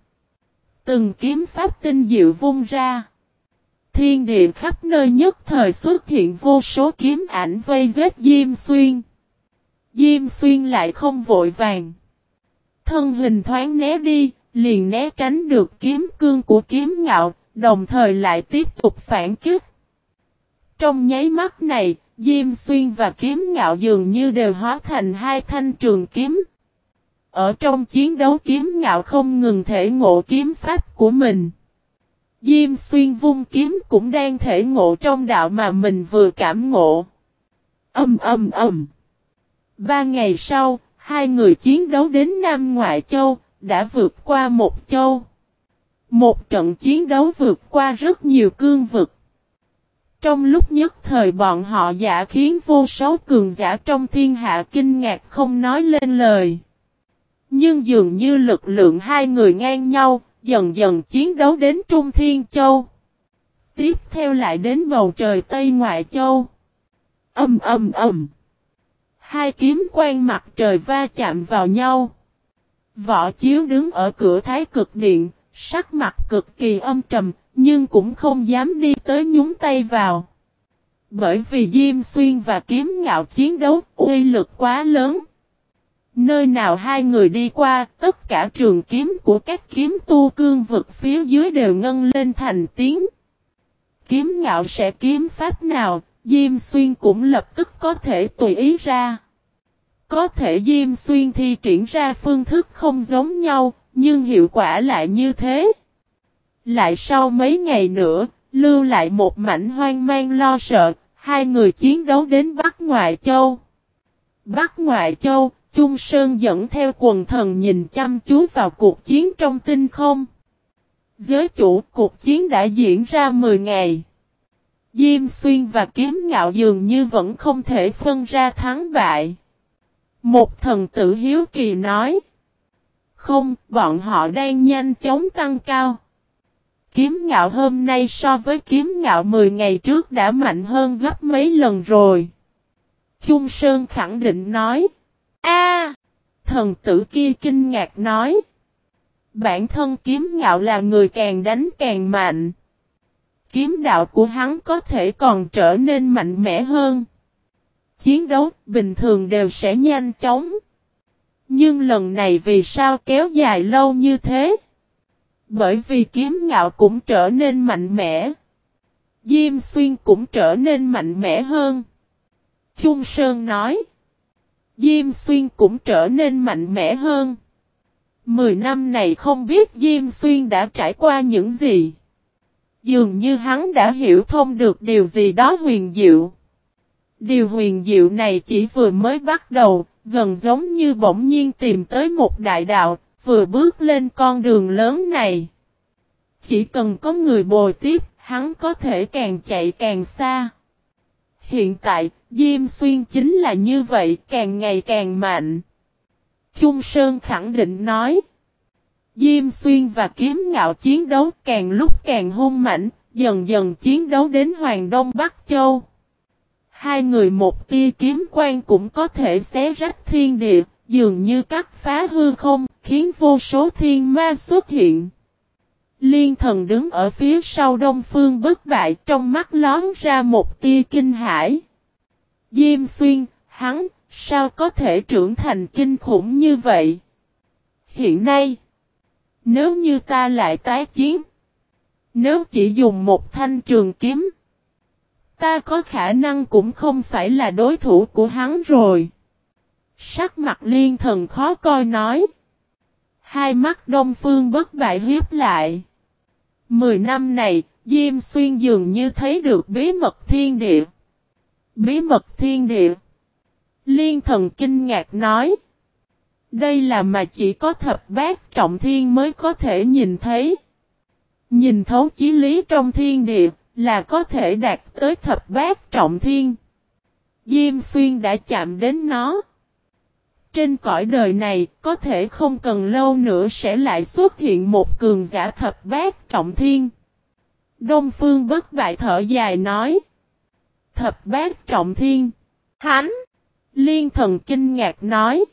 Từng kiếm pháp tinh diệu vung ra. Thiên địa khắp nơi nhất thời xuất hiện vô số kiếm ảnh vây giết Diêm Xuyên. Diêm Xuyên lại không vội vàng. Thân hình thoáng né đi, liền né tránh được kiếm cương của kiếm ngạo, đồng thời lại tiếp tục phản kích. Trong nháy mắt này, Diêm Xuyên và kiếm ngạo dường như đều hóa thành hai thanh trường kiếm. Ở trong chiến đấu kiếm ngạo không ngừng thể ngộ kiếm pháp của mình. Diêm xuyên vung kiếm cũng đang thể ngộ trong đạo mà mình vừa cảm ngộ. Âm âm âm. Ba ngày sau, hai người chiến đấu đến Nam Ngoại Châu, đã vượt qua một châu. Một trận chiến đấu vượt qua rất nhiều cương vực. Trong lúc nhất thời bọn họ giả khiến vô số cường giả trong thiên hạ kinh ngạc không nói lên lời. Nhưng dường như lực lượng hai người ngang nhau, dần dần chiến đấu đến Trung Thiên Châu. Tiếp theo lại đến bầu trời Tây Ngoại Châu. Âm âm âm. Hai kiếm quen mặt trời va chạm vào nhau. Võ Chiếu đứng ở cửa thái cực điện, sắc mặt cực kỳ âm trầm, nhưng cũng không dám đi tới nhúng tay vào. Bởi vì Diêm Xuyên và kiếm ngạo chiến đấu uy lực quá lớn. Nơi nào hai người đi qua, tất cả trường kiếm của các kiếm tu cương vực phía dưới đều ngân lên thành tiếng. Kiếm ngạo sẽ kiếm pháp nào, Diêm Xuyên cũng lập tức có thể tùy ý ra. Có thể Diêm Xuyên thi triển ra phương thức không giống nhau, nhưng hiệu quả lại như thế. Lại sau mấy ngày nữa, lưu lại một mảnh hoang mang lo sợ, hai người chiến đấu đến Bắc Ngoại Châu. Bắc Ngoại Châu, Trung Sơn dẫn theo quần thần nhìn chăm chú vào cuộc chiến trong tinh không. Giới chủ cuộc chiến đã diễn ra 10 ngày. Diêm Xuyên và Kiếm Ngạo dường như vẫn không thể phân ra thắng bại. Một thần tử hiếu kỳ nói. Không, bọn họ đang nhanh chóng tăng cao. Kiếm ngạo hôm nay so với kiếm ngạo 10 ngày trước đã mạnh hơn gấp mấy lần rồi. Trung Sơn khẳng định nói a Thần tử kia kinh ngạc nói. Bản thân kiếm ngạo là người càng đánh càng mạnh. Kiếm đạo của hắn có thể còn trở nên mạnh mẽ hơn. Chiến đấu bình thường đều sẽ nhanh chóng. Nhưng lần này vì sao kéo dài lâu như thế? Bởi vì kiếm ngạo cũng trở nên mạnh mẽ. Diêm xuyên cũng trở nên mạnh mẽ hơn. Trung Sơn nói. Diêm xuyên cũng trở nên mạnh mẽ hơn. Mười năm này không biết Diêm xuyên đã trải qua những gì. Dường như hắn đã hiểu thông được điều gì đó huyền diệu. Điều huyền diệu này chỉ vừa mới bắt đầu, gần giống như bỗng nhiên tìm tới một đại đạo, vừa bước lên con đường lớn này. Chỉ cần có người bồi tiếp, hắn có thể càng chạy càng xa. Hiện tại, Diêm Xuyên chính là như vậy, càng ngày càng mạnh. Trung Sơn khẳng định nói. Diêm Xuyên và kiếm ngạo chiến đấu càng lúc càng hung mạnh, dần dần chiến đấu đến Hoàng Đông Bắc Châu. Hai người một tia kiếm quan cũng có thể xé rách thiên địa, dường như cắt phá hư không, khiến vô số thiên ma xuất hiện. Liên thần đứng ở phía sau đông phương bất bại trong mắt lón ra một tia kinh hải. Diêm xuyên, hắn, sao có thể trưởng thành kinh khủng như vậy? Hiện nay, nếu như ta lại tái chiến, nếu chỉ dùng một thanh trường kiếm, ta có khả năng cũng không phải là đối thủ của hắn rồi. Sắc mặt liên thần khó coi nói. Hai mắt đông phương bất bại hiếp lại. Mười năm này, Diêm Xuyên dường như thấy được bí mật thiên địa. Bí mật thiên địa. Liên thần kinh ngạc nói. Đây là mà chỉ có thập bát trọng thiên mới có thể nhìn thấy. Nhìn thấu chí lý trong thiên địa là có thể đạt tới thập bát trọng thiên. Diêm xuyên đã chạm đến nó. Trên cõi đời này, có thể không cần lâu nữa sẽ lại xuất hiện một cường giả thập bát trọng thiên. Đông phương bất bại thở dài nói. Thập bát trọng thiên. Hắn. Liên thần kinh ngạc nói.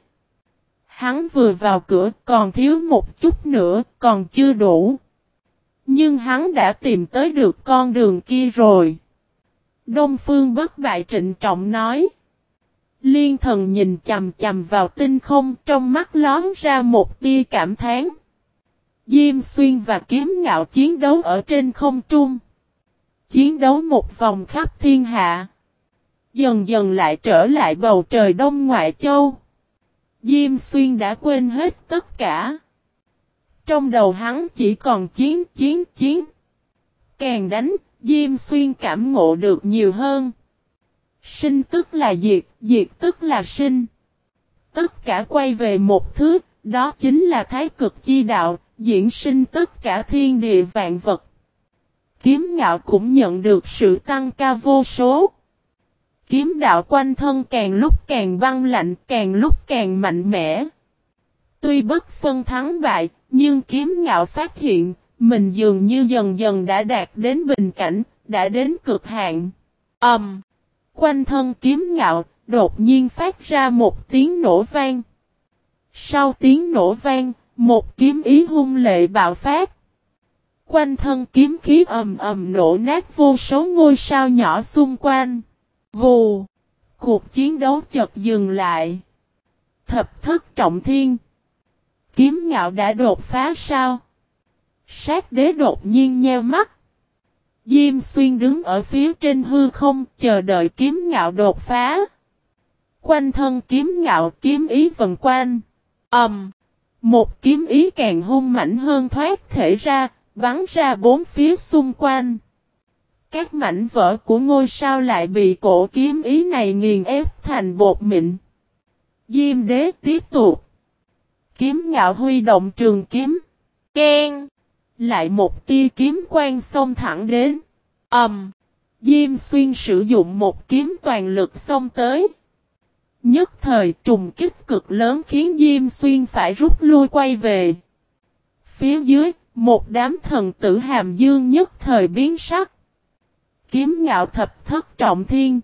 Hắn vừa vào cửa, còn thiếu một chút nữa, còn chưa đủ. Nhưng hắn đã tìm tới được con đường kia rồi. Đông phương bất bại trịnh trọng nói. Liên thần nhìn chầm chầm vào tinh không trong mắt lón ra một tia cảm thán. Diêm xuyên và kiếm ngạo chiến đấu ở trên không trung. Chiến đấu một vòng khắp thiên hạ. Dần dần lại trở lại bầu trời đông ngoại châu. Diêm xuyên đã quên hết tất cả. Trong đầu hắn chỉ còn chiến chiến chiến. Càng đánh, Diêm xuyên cảm ngộ được nhiều hơn. Sinh tức là diệt, diệt tức là sinh. Tất cả quay về một thứ, đó chính là thái cực chi đạo, diễn sinh tất cả thiên địa vạn vật. Kiếm ngạo cũng nhận được sự tăng ca vô số. Kiếm đạo quanh thân càng lúc càng băng lạnh, càng lúc càng mạnh mẽ. Tuy bất phân thắng bại, nhưng kiếm ngạo phát hiện, mình dường như dần dần đã đạt đến bình cảnh, đã đến cực hạn. Ầm! Um, quanh thân kiếm ngạo, đột nhiên phát ra một tiếng nổ vang. Sau tiếng nổ vang, một kiếm ý hung lệ bạo phát. Quanh thân kiếm khí ầm ầm nổ nát vô số ngôi sao nhỏ xung quanh. Vù! Cuộc chiến đấu chợt dừng lại. Thập thất trọng thiên. Kiếm ngạo đã đột phá sao? Sát đế đột nhiên nheo mắt. Diêm xuyên đứng ở phía trên hư không chờ đợi kiếm ngạo đột phá. Quanh thân kiếm ngạo kiếm ý vần quanh. Ẩm. Um, một kiếm ý càng hung mạnh hơn thoát thể ra, bắn ra bốn phía xung quanh. Các mảnh vỡ của ngôi sao lại bị cổ kiếm ý này nghiền ép thành bột mịn. Diêm đế tiếp tục. Kiếm ngạo huy động trường kiếm. Ken. Lại một tia kiếm quang xông thẳng đến. Ẩm. Um, Diêm xuyên sử dụng một kiếm toàn lực xông tới. Nhất thời trùng kích cực lớn khiến Diêm Xuyên phải rút lui quay về. Phía dưới, một đám thần tử hàm dương nhất thời biến sắc. Kiếm ngạo thập thất trọng thiên.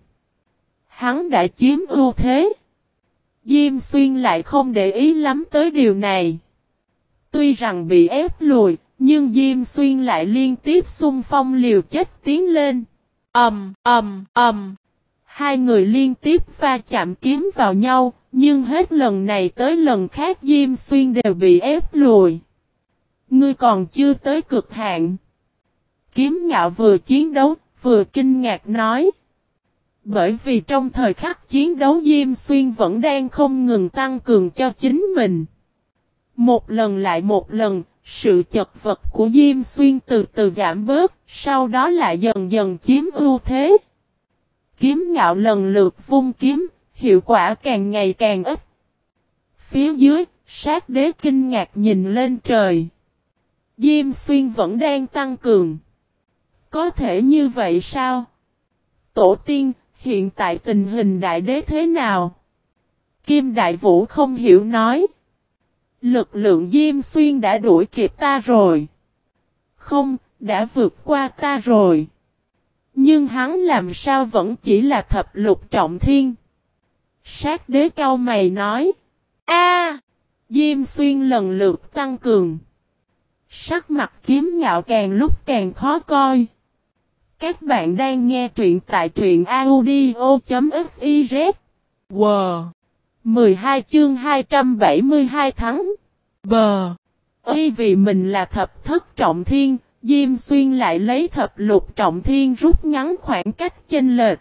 Hắn đã chiếm ưu thế. Diêm Xuyên lại không để ý lắm tới điều này. Tuy rằng bị ép lùi, nhưng Diêm Xuyên lại liên tiếp xung phong liều chết tiến lên. Ẩm, Ẩm, Ẩm. Hai người liên tiếp va chạm kiếm vào nhau, nhưng hết lần này tới lần khác Diêm Xuyên đều bị ép lùi. Ngươi còn chưa tới cực hạn. Kiếm ngạo vừa chiến đấu, vừa kinh ngạc nói. Bởi vì trong thời khắc chiến đấu Diêm Xuyên vẫn đang không ngừng tăng cường cho chính mình. Một lần lại một lần, sự chật vật của Diêm Xuyên từ từ giảm bớt, sau đó lại dần dần chiếm ưu thế. Kiếm ngạo lần lượt vung kiếm, hiệu quả càng ngày càng ít. Phía dưới, sát đế kinh ngạc nhìn lên trời. Diêm xuyên vẫn đang tăng cường. Có thể như vậy sao? Tổ tiên, hiện tại tình hình đại đế thế nào? Kim Đại Vũ không hiểu nói. Lực lượng Diêm Xuyên đã đuổi kịp ta rồi. Không, đã vượt qua ta rồi. Nhưng hắn làm sao vẫn chỉ là thập lục trọng thiên. Sát đế cao mày nói. a Diêm xuyên lần lượt tăng cường. Sắc mặt kiếm ngạo càng lúc càng khó coi. Các bạn đang nghe truyện tại truyện audio.fiz. Wow! 12 chương 272 tháng. Bờ! Ây vì mình là thập thất trọng thiên, Diêm Xuyên lại lấy thập lục trọng thiên rút ngắn khoảng cách chênh lệch.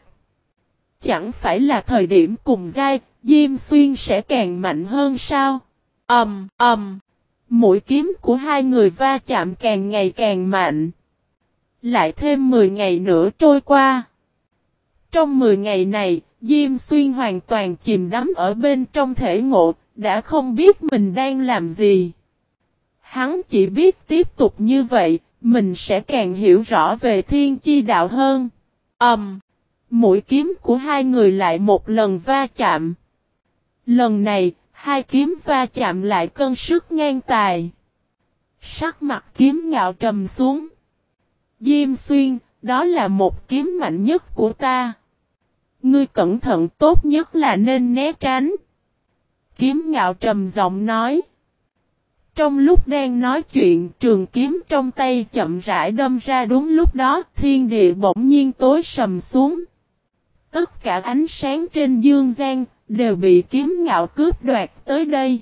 Chẳng phải là thời điểm cùng giai, Diêm Xuyên sẽ càng mạnh hơn sao? Ầm, um, ầm. Um. Mũi kiếm của hai người va chạm càng ngày càng mạnh. Lại thêm 10 ngày nữa trôi qua. Trong 10 ngày này, Diêm Xuyên hoàn toàn chìm đắm ở bên trong thể ngộ, đã không biết mình đang làm gì. Hắn chỉ biết tiếp tục như vậy, mình sẽ càng hiểu rõ về thiên chi đạo hơn. Ầm. Um, mũi kiếm của hai người lại một lần va chạm. Lần này, hai kiếm va chạm lại cân sức ngang tài. Sắc mặt kiếm ngạo trầm xuống. Diêm xuyên, đó là một kiếm mạnh nhất của ta. Ngươi cẩn thận tốt nhất là nên né tránh. Kiếm ngạo trầm giọng nói. Trong lúc đang nói chuyện trường kiếm trong tay chậm rãi đâm ra đúng lúc đó thiên địa bỗng nhiên tối sầm xuống. Tất cả ánh sáng trên dương gian đều bị kiếm ngạo cướp đoạt tới đây.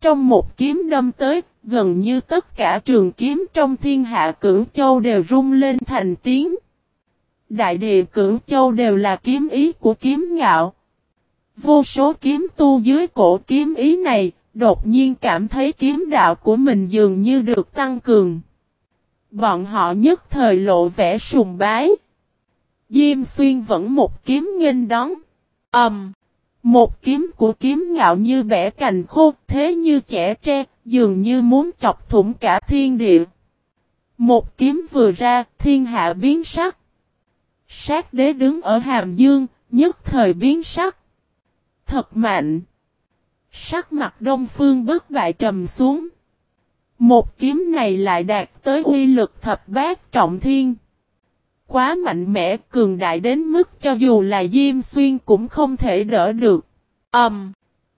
Trong một kiếm đâm tới, gần như tất cả trường kiếm trong thiên hạ cửu châu đều rung lên thành tiếng. Đại địa cửu châu đều là kiếm ý của kiếm ngạo. Vô số kiếm tu dưới cổ kiếm ý này, Đột nhiên cảm thấy kiếm đạo của mình dường như được tăng cường. Bọn họ nhất thời lộ vẻ sùng bái. Diêm xuyên vẫn một kiếm nghênh đón. Ẩm. Um, một kiếm của kiếm ngạo như bẻ cành khô, thế như trẻ tre, dường như muốn chọc thủng cả thiên địa. Một kiếm vừa ra, thiên hạ biến sắc. Sát đế đứng ở hàm dương, nhất thời biến sắc. Thật mạnh. Sắc mặt đông phương bất bại trầm xuống. Một kiếm này lại đạt tới uy lực thập bát trọng thiên. Quá mạnh mẽ cường đại đến mức cho dù là Diêm Xuyên cũng không thể đỡ được. Ẩm. Um,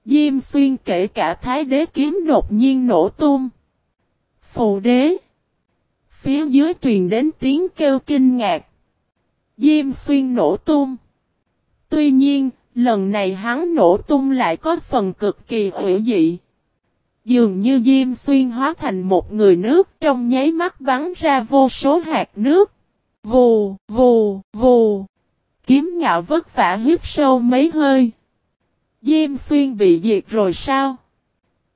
Diêm Xuyên kể cả Thái đế kiếm đột nhiên nổ tung. Phụ đế. Phía dưới truyền đến tiếng kêu kinh ngạc. Diêm xuyên nổ tung. Tuy nhiên, lần này hắn nổ tung lại có phần cực kỳ hữu dị. Dường như Diêm Xuyên hóa thành một người nước trong nháy mắt bắn ra vô số hạt nước. Vù, vù, vù. Kiếm ngạo vất vả hít sâu mấy hơi. Diêm Xuyên bị diệt rồi sao?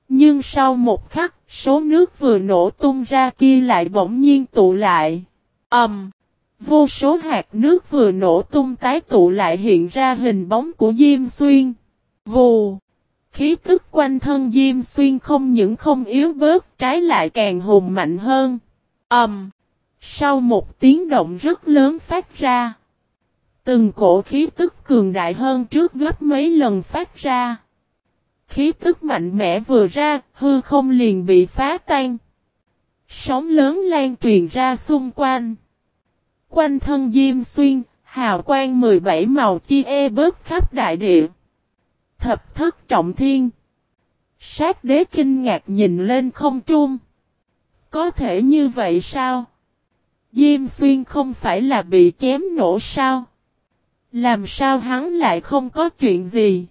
Nhưng sau một khắc, số nước vừa nổ tung ra kia lại bỗng nhiên tụ lại. Ầm. Um, vô số hạt nước vừa nổ tung tái tụ lại hiện ra hình bóng của Diêm Xuyên. Vù. Khí tức quanh thân Diêm Xuyên không những không yếu bớt, trái lại càng hùng mạnh hơn. Ầm. Um, sau một tiếng động rất lớn phát ra. Từng cổ khí tức cường đại hơn trước gấp mấy lần phát ra. Khí tức mạnh mẽ vừa ra, hư không liền bị phá tan. Sóng lớn lan truyền ra xung quanh. Quanh thân Diêm Xuyên, hào quang 17 màu chi e bớt khắp đại địa. Thập thất trọng thiên. Sát đế kinh ngạc nhìn lên không trung. Có thể như vậy sao? Diêm Xuyên không phải là bị chém nổ sao? Làm sao hắn lại không có chuyện gì?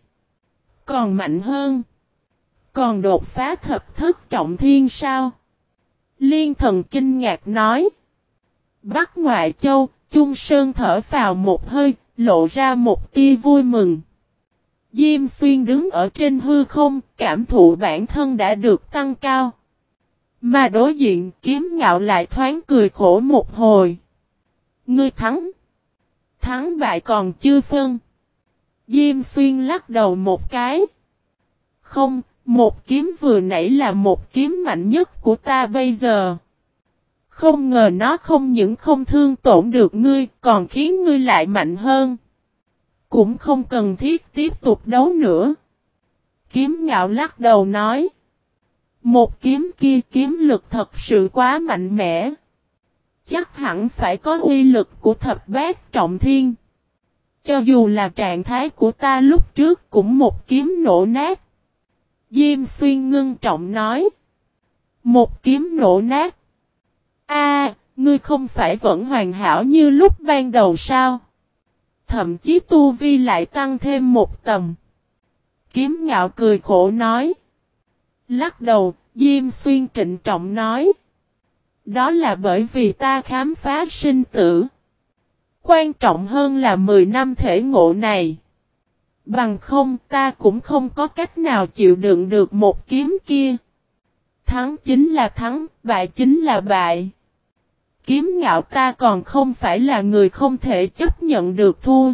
Còn mạnh hơn. Còn đột phá thập thất trọng thiên sao? Liên thần kinh ngạc nói. Bắc ngoại châu, Trung Sơn thở vào một hơi, lộ ra một tia vui mừng. Diêm xuyên đứng ở trên hư không, cảm thụ bản thân đã được tăng cao. Mà đối diện kiếm ngạo lại thoáng cười khổ một hồi. Ngươi thắng. Thắng bại còn chưa phân. Diêm xuyên lắc đầu một cái. Không, một kiếm vừa nãy là một kiếm mạnh nhất của ta bây giờ. Không ngờ nó không những không thương tổn được ngươi, còn khiến ngươi lại mạnh hơn. Cũng không cần thiết tiếp tục đấu nữa. Kiếm ngạo lắc đầu nói. Một kiếm kia kiếm lực thật sự quá mạnh mẽ. Chắc hẳn phải có uy lực của thập bát trọng thiên. Cho dù là trạng thái của ta lúc trước cũng một kiếm nổ nát. Diêm xuyên ngưng trọng nói. Một kiếm nổ nát. A, ngươi không phải vẫn hoàn hảo như lúc ban đầu sao? Thậm chí tu vi lại tăng thêm một tầm. Kiếm ngạo cười khổ nói. Lắc đầu, Diêm Xuyên trịnh trọng nói. Đó là bởi vì ta khám phá sinh tử. Quan trọng hơn là 10 năm thể ngộ này. Bằng không ta cũng không có cách nào chịu đựng được một kiếm kia. Thắng chính là thắng, bại chính là bại. Kiếm ngạo ta còn không phải là người không thể chấp nhận được thua.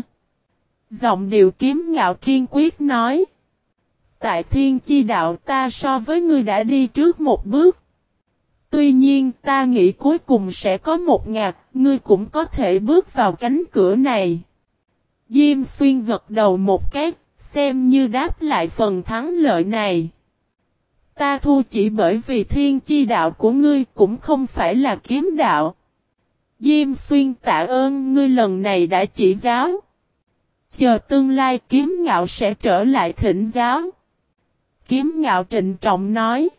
Giọng điệu kiếm ngạo kiên quyết nói. Tại thiên chi đạo ta so với ngươi đã đi trước một bước. Tuy nhiên ta nghĩ cuối cùng sẽ có một ngạc, ngươi cũng có thể bước vào cánh cửa này. Diêm xuyên gật đầu một cái, xem như đáp lại phần thắng lợi này. Ta thu chỉ bởi vì thiên chi đạo của ngươi cũng không phải là kiếm đạo. Diêm xuyên tạ ơn ngươi lần này đã chỉ giáo. Chờ tương lai kiếm ngạo sẽ trở lại thỉnh giáo. Kiếm ngạo trịnh trọng nói.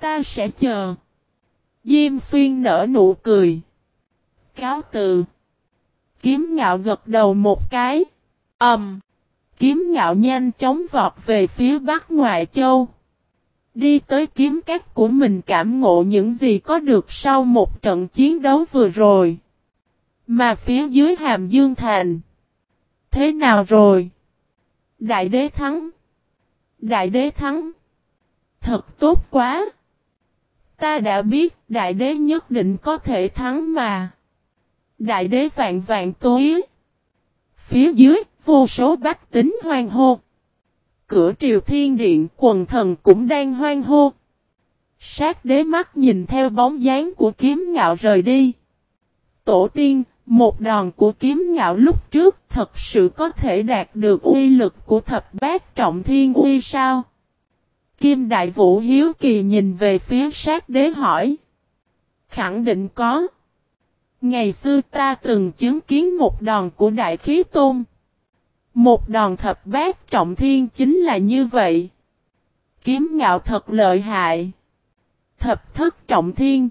Ta sẽ chờ. Diêm xuyên nở nụ cười. Cáo từ. Kiếm ngạo gật đầu một cái. Ẩm. Um, kiếm ngạo nhanh chóng vọt về phía bắc ngoại châu. Đi tới kiếm các của mình cảm ngộ những gì có được sau một trận chiến đấu vừa rồi. Mà phía dưới hàm dương thành. Thế nào rồi? Đại đế thắng. Đại đế thắng. Thật tốt quá. Ta đã biết đại đế nhất định có thể thắng mà. Đại đế vạn vạn tối. Phía dưới, vô số bách tính hoang hô. Cửa triều thiên điện quần thần cũng đang hoang hô. Sát đế mắt nhìn theo bóng dáng của kiếm ngạo rời đi. Tổ tiên, một đòn của kiếm ngạo lúc trước thật sự có thể đạt được uy lực của thập bát trọng thiên uy sao? Kim Đại Vũ Hiếu Kỳ nhìn về phía sát đế hỏi. Khẳng định có. Ngày xưa ta từng chứng kiến một đòn của Đại Khí Tôn. Một đòn thập bát trọng thiên chính là như vậy. Kiếm ngạo thật lợi hại. Thập thất trọng thiên.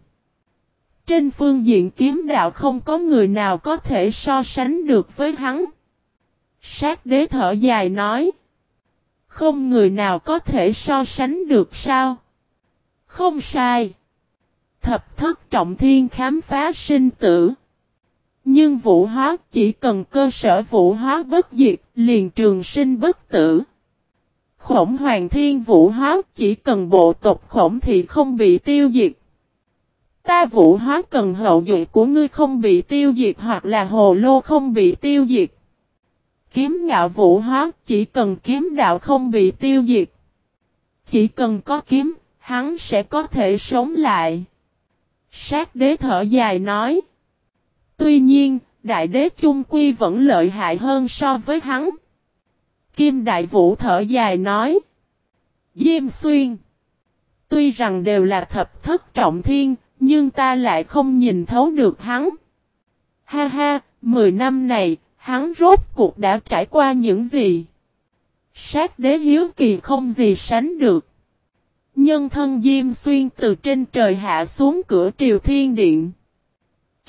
Trên phương diện kiếm đạo không có người nào có thể so sánh được với hắn. Sát đế thở dài nói. Không người nào có thể so sánh được sao? Không sai. Thập thất trọng thiên khám phá sinh tử. Nhưng vũ hóa chỉ cần cơ sở vũ hóa bất diệt, liền trường sinh bất tử. Khổng hoàng thiên vũ hóa chỉ cần bộ tộc khổng thì không bị tiêu diệt. Ta vũ hóa cần hậu duệ của ngươi không bị tiêu diệt hoặc là hồ lô không bị tiêu diệt. Kiếm ngạo vũ hóa chỉ cần kiếm đạo không bị tiêu diệt. Chỉ cần có kiếm, hắn sẽ có thể sống lại. Sát đế thở dài nói. Tuy nhiên, đại đế chung quy vẫn lợi hại hơn so với hắn. Kim đại vũ thở dài nói. Diêm xuyên. Tuy rằng đều là thập thất trọng thiên, nhưng ta lại không nhìn thấu được hắn. Ha ha, mười năm này, hắn rốt cuộc đã trải qua những gì? Sát đế hiếu kỳ không gì sánh được. Nhân thân Diêm Xuyên từ trên trời hạ xuống cửa triều thiên điện.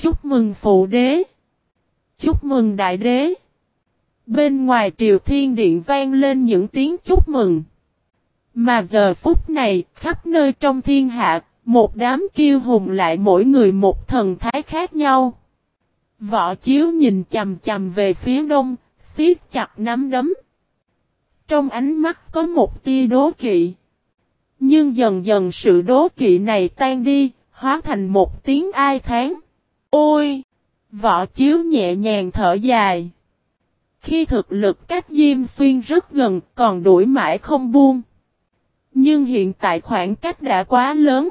Chúc mừng phụ đế. Chúc mừng đại đế. Bên ngoài triều thiên điện vang lên những tiếng chúc mừng. Mà giờ phút này, khắp nơi trong thiên hạ, một đám kiêu hùng lại mỗi người một thần thái khác nhau. Võ chiếu nhìn chầm chầm về phía đông, siết chặt nắm đấm. Trong ánh mắt có một tia đố kỵ. Nhưng dần dần sự đố kỵ này tan đi, hóa thành một tiếng ai tháng. Ôi! Võ chiếu nhẹ nhàng thở dài. Khi thực lực cách Diêm Xuyên rất gần, còn đuổi mãi không buông. Nhưng hiện tại khoảng cách đã quá lớn.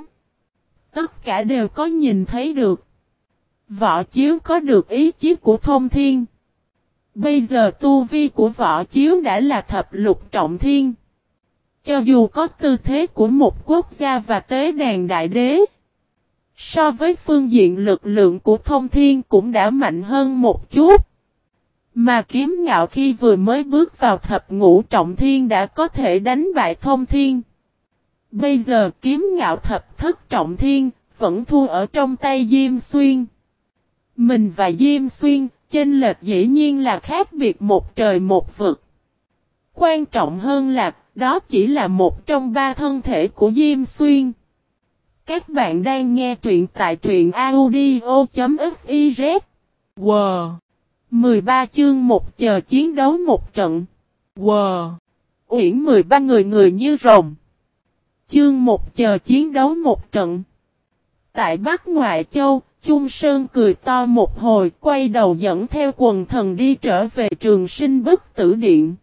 Tất cả đều có nhìn thấy được. Võ chiếu có được ý chí của thông thiên. Bây giờ tu vi của võ chiếu đã là thập lục trọng thiên. Cho dù có tư thế của một quốc gia và tế đàn đại đế. So với phương diện lực lượng của thông thiên cũng đã mạnh hơn một chút. Mà kiếm ngạo khi vừa mới bước vào thập ngũ trọng thiên đã có thể đánh bại thông thiên. Bây giờ kiếm ngạo thập thất trọng thiên, vẫn thua ở trong tay Diêm Xuyên. Mình và Diêm Xuyên, chênh lệch dĩ nhiên là khác biệt một trời một vực. Quan trọng hơn là, đó chỉ là một trong ba thân thể của Diêm Xuyên. Các bạn đang nghe truyện tại truyện audio.fiz. Wow! 13 chương một chờ chiến đấu một trận. Wow! Uyển 13 người người như rồng. Chương một chờ chiến đấu một trận. Tại Bắc Ngoại Châu, Trung Sơn cười to một hồi quay đầu dẫn theo quần thần đi trở về trường sinh bất tử điện.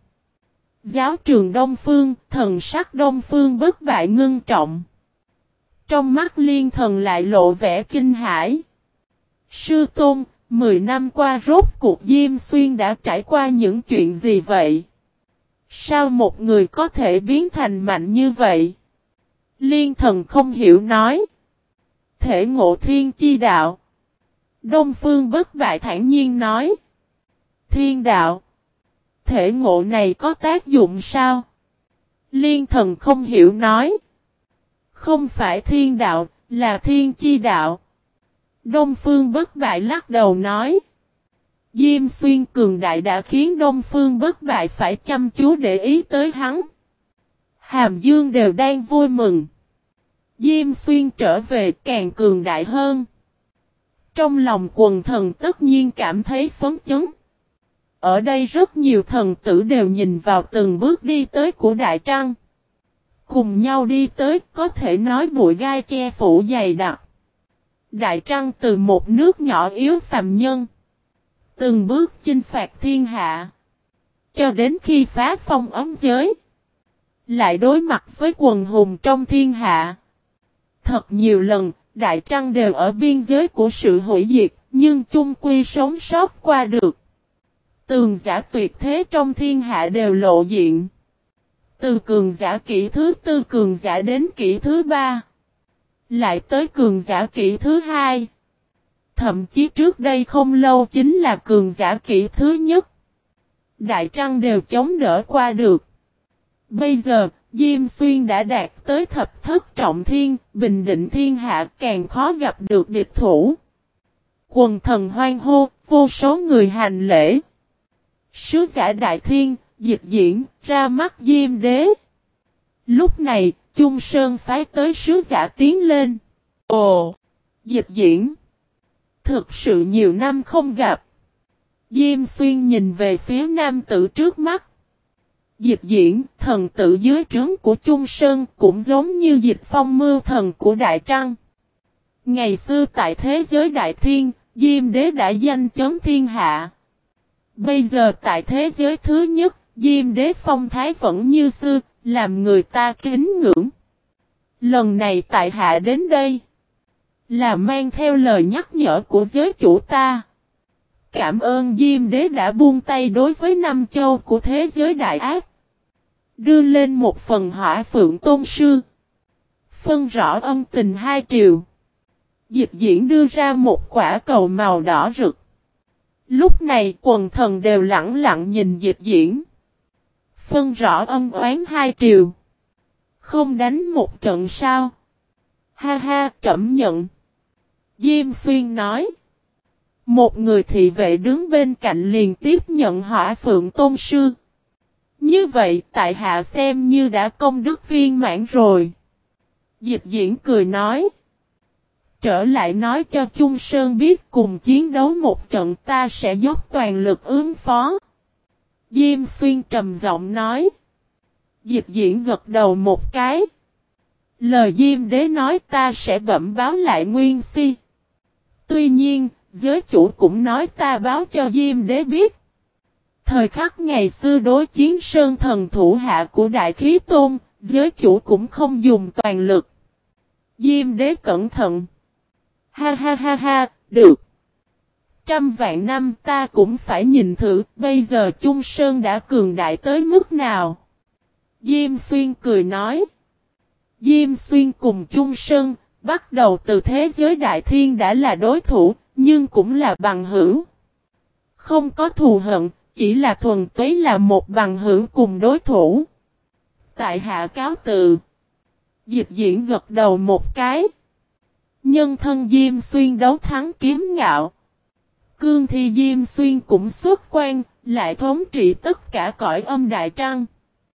Giáo trường Đông Phương, thần sắc Đông Phương bất bại ngưng trọng. Trong mắt liên thần lại lộ vẻ kinh hãi. Sư Tôn, 10 năm qua rốt cuộc Diêm Xuyên đã trải qua những chuyện gì vậy? Sao một người có thể biến thành mạnh như vậy? Liên thần không hiểu nói. Thể ngộ thiên chi đạo. Đông phương bất bại thản nhiên nói. Thiên đạo. Thể ngộ này có tác dụng sao? Liên thần không hiểu nói. Không phải thiên đạo, là thiên chi đạo. Đông phương bất bại lắc đầu nói. Diêm xuyên cường đại đã khiến Đông phương bất bại phải chăm chú để ý tới hắn. Hàm Dương đều đang vui mừng. Diêm xuyên trở về càng cường đại hơn. Trong lòng quần thần tất nhiên cảm thấy phấn chấn. Ở đây rất nhiều thần tử đều nhìn vào từng bước đi tới của Đại Trăng. Cùng nhau đi tới có thể nói bụi gai che phủ dày đặc. Đại Trăng từ một nước nhỏ yếu phàm nhân. Từng bước chinh phạt thiên hạ. Cho đến khi phá phong ấm giới. Lại đối mặt với quần hùng trong thiên hạ. Thật nhiều lần, Đại Trăng đều ở biên giới của sự hủy diệt, nhưng chung quy sống sót qua được. Tường giả tuyệt thế trong thiên hạ đều lộ diện. Từ cường giả kỹ thứ tư cường giả đến kỹ thứ ba. Lại tới cường giả kỹ thứ hai. Thậm chí trước đây không lâu chính là cường giả kỹ thứ nhất. Đại Trăng đều chống đỡ qua được. Bây giờ, Diêm Xuyên đã đạt tới thập thất trọng thiên, bình định thiên hạ càng khó gặp được địch thủ. Quần thần hoang hô, vô số người hành lễ. Sứ giả đại thiên, dịch diễn, ra mắt Diêm đế. Lúc này, Trung Sơn phái tới sứ giả tiến lên. Ồ! Dịch diễn! Thực sự nhiều năm không gặp. Diêm xuyên nhìn về phía nam tử trước mắt. Dịch diễn, thần tử dưới trướng của Trung Sơn cũng giống như dịch phong mưu thần của Đại Trăng. Ngày xưa tại thế giới Đại Thiên, Diêm Đế đã danh chấm thiên hạ. Bây giờ tại thế giới thứ nhất, Diêm Đế phong thái vẫn như xưa, làm người ta kính ngưỡng. Lần này tại hạ đến đây, là mang theo lời nhắc nhở của giới chủ ta. Cảm ơn Diêm Đế đã buông tay đối với năm châu của thế giới đại ác. Đưa lên một phần hỏa phượng tôn sư. Phân rõ ân tình hai triều. Dịch diễn đưa ra một quả cầu màu đỏ rực. Lúc này quần thần đều lặng lặng nhìn dịch diễn. Phân rõ ân oán hai triều. Không đánh một trận sao? Ha ha, trẩm nhận. Diêm xuyên nói. Một người thị vệ đứng bên cạnh liền tiếp nhận hỏa phượng tôn sư. Như vậy tại hạ xem như đã công đức viên mãn rồi. Dịch diễn cười nói. Trở lại nói cho Trung Sơn biết cùng chiến đấu một trận ta sẽ dốc toàn lực ứng phó. Diêm xuyên trầm giọng nói. Dịch diễn gật đầu một cái. Lời Diêm đế nói ta sẽ bẩm báo lại Nguyên Si. Tuy nhiên, giới chủ cũng nói ta báo cho Diêm đế biết. Thời khắc ngày xưa đối chiến sơn thần thủ hạ của Đại Khí Tôn, giới chủ cũng không dùng toàn lực. Diêm đế cẩn thận. Ha ha ha ha, được. Trăm vạn năm ta cũng phải nhìn thử, bây giờ Trung Sơn đã cường đại tới mức nào. Diêm Xuyên cười nói. Diêm Xuyên cùng Trung Sơn, bắt đầu từ thế giới đại thiên đã là đối thủ, nhưng cũng là bằng hữu. Không có thù hận, chỉ là thuần túy là một bằng hữu cùng đối thủ. Tại hạ cáo từ. Dịch diễn gật đầu một cái. Nhân thân Diêm Xuyên đấu thắng kiếm ngạo. Cương thi Diêm Xuyên cũng xuất quan, lại thống trị tất cả cõi âm đại trăng.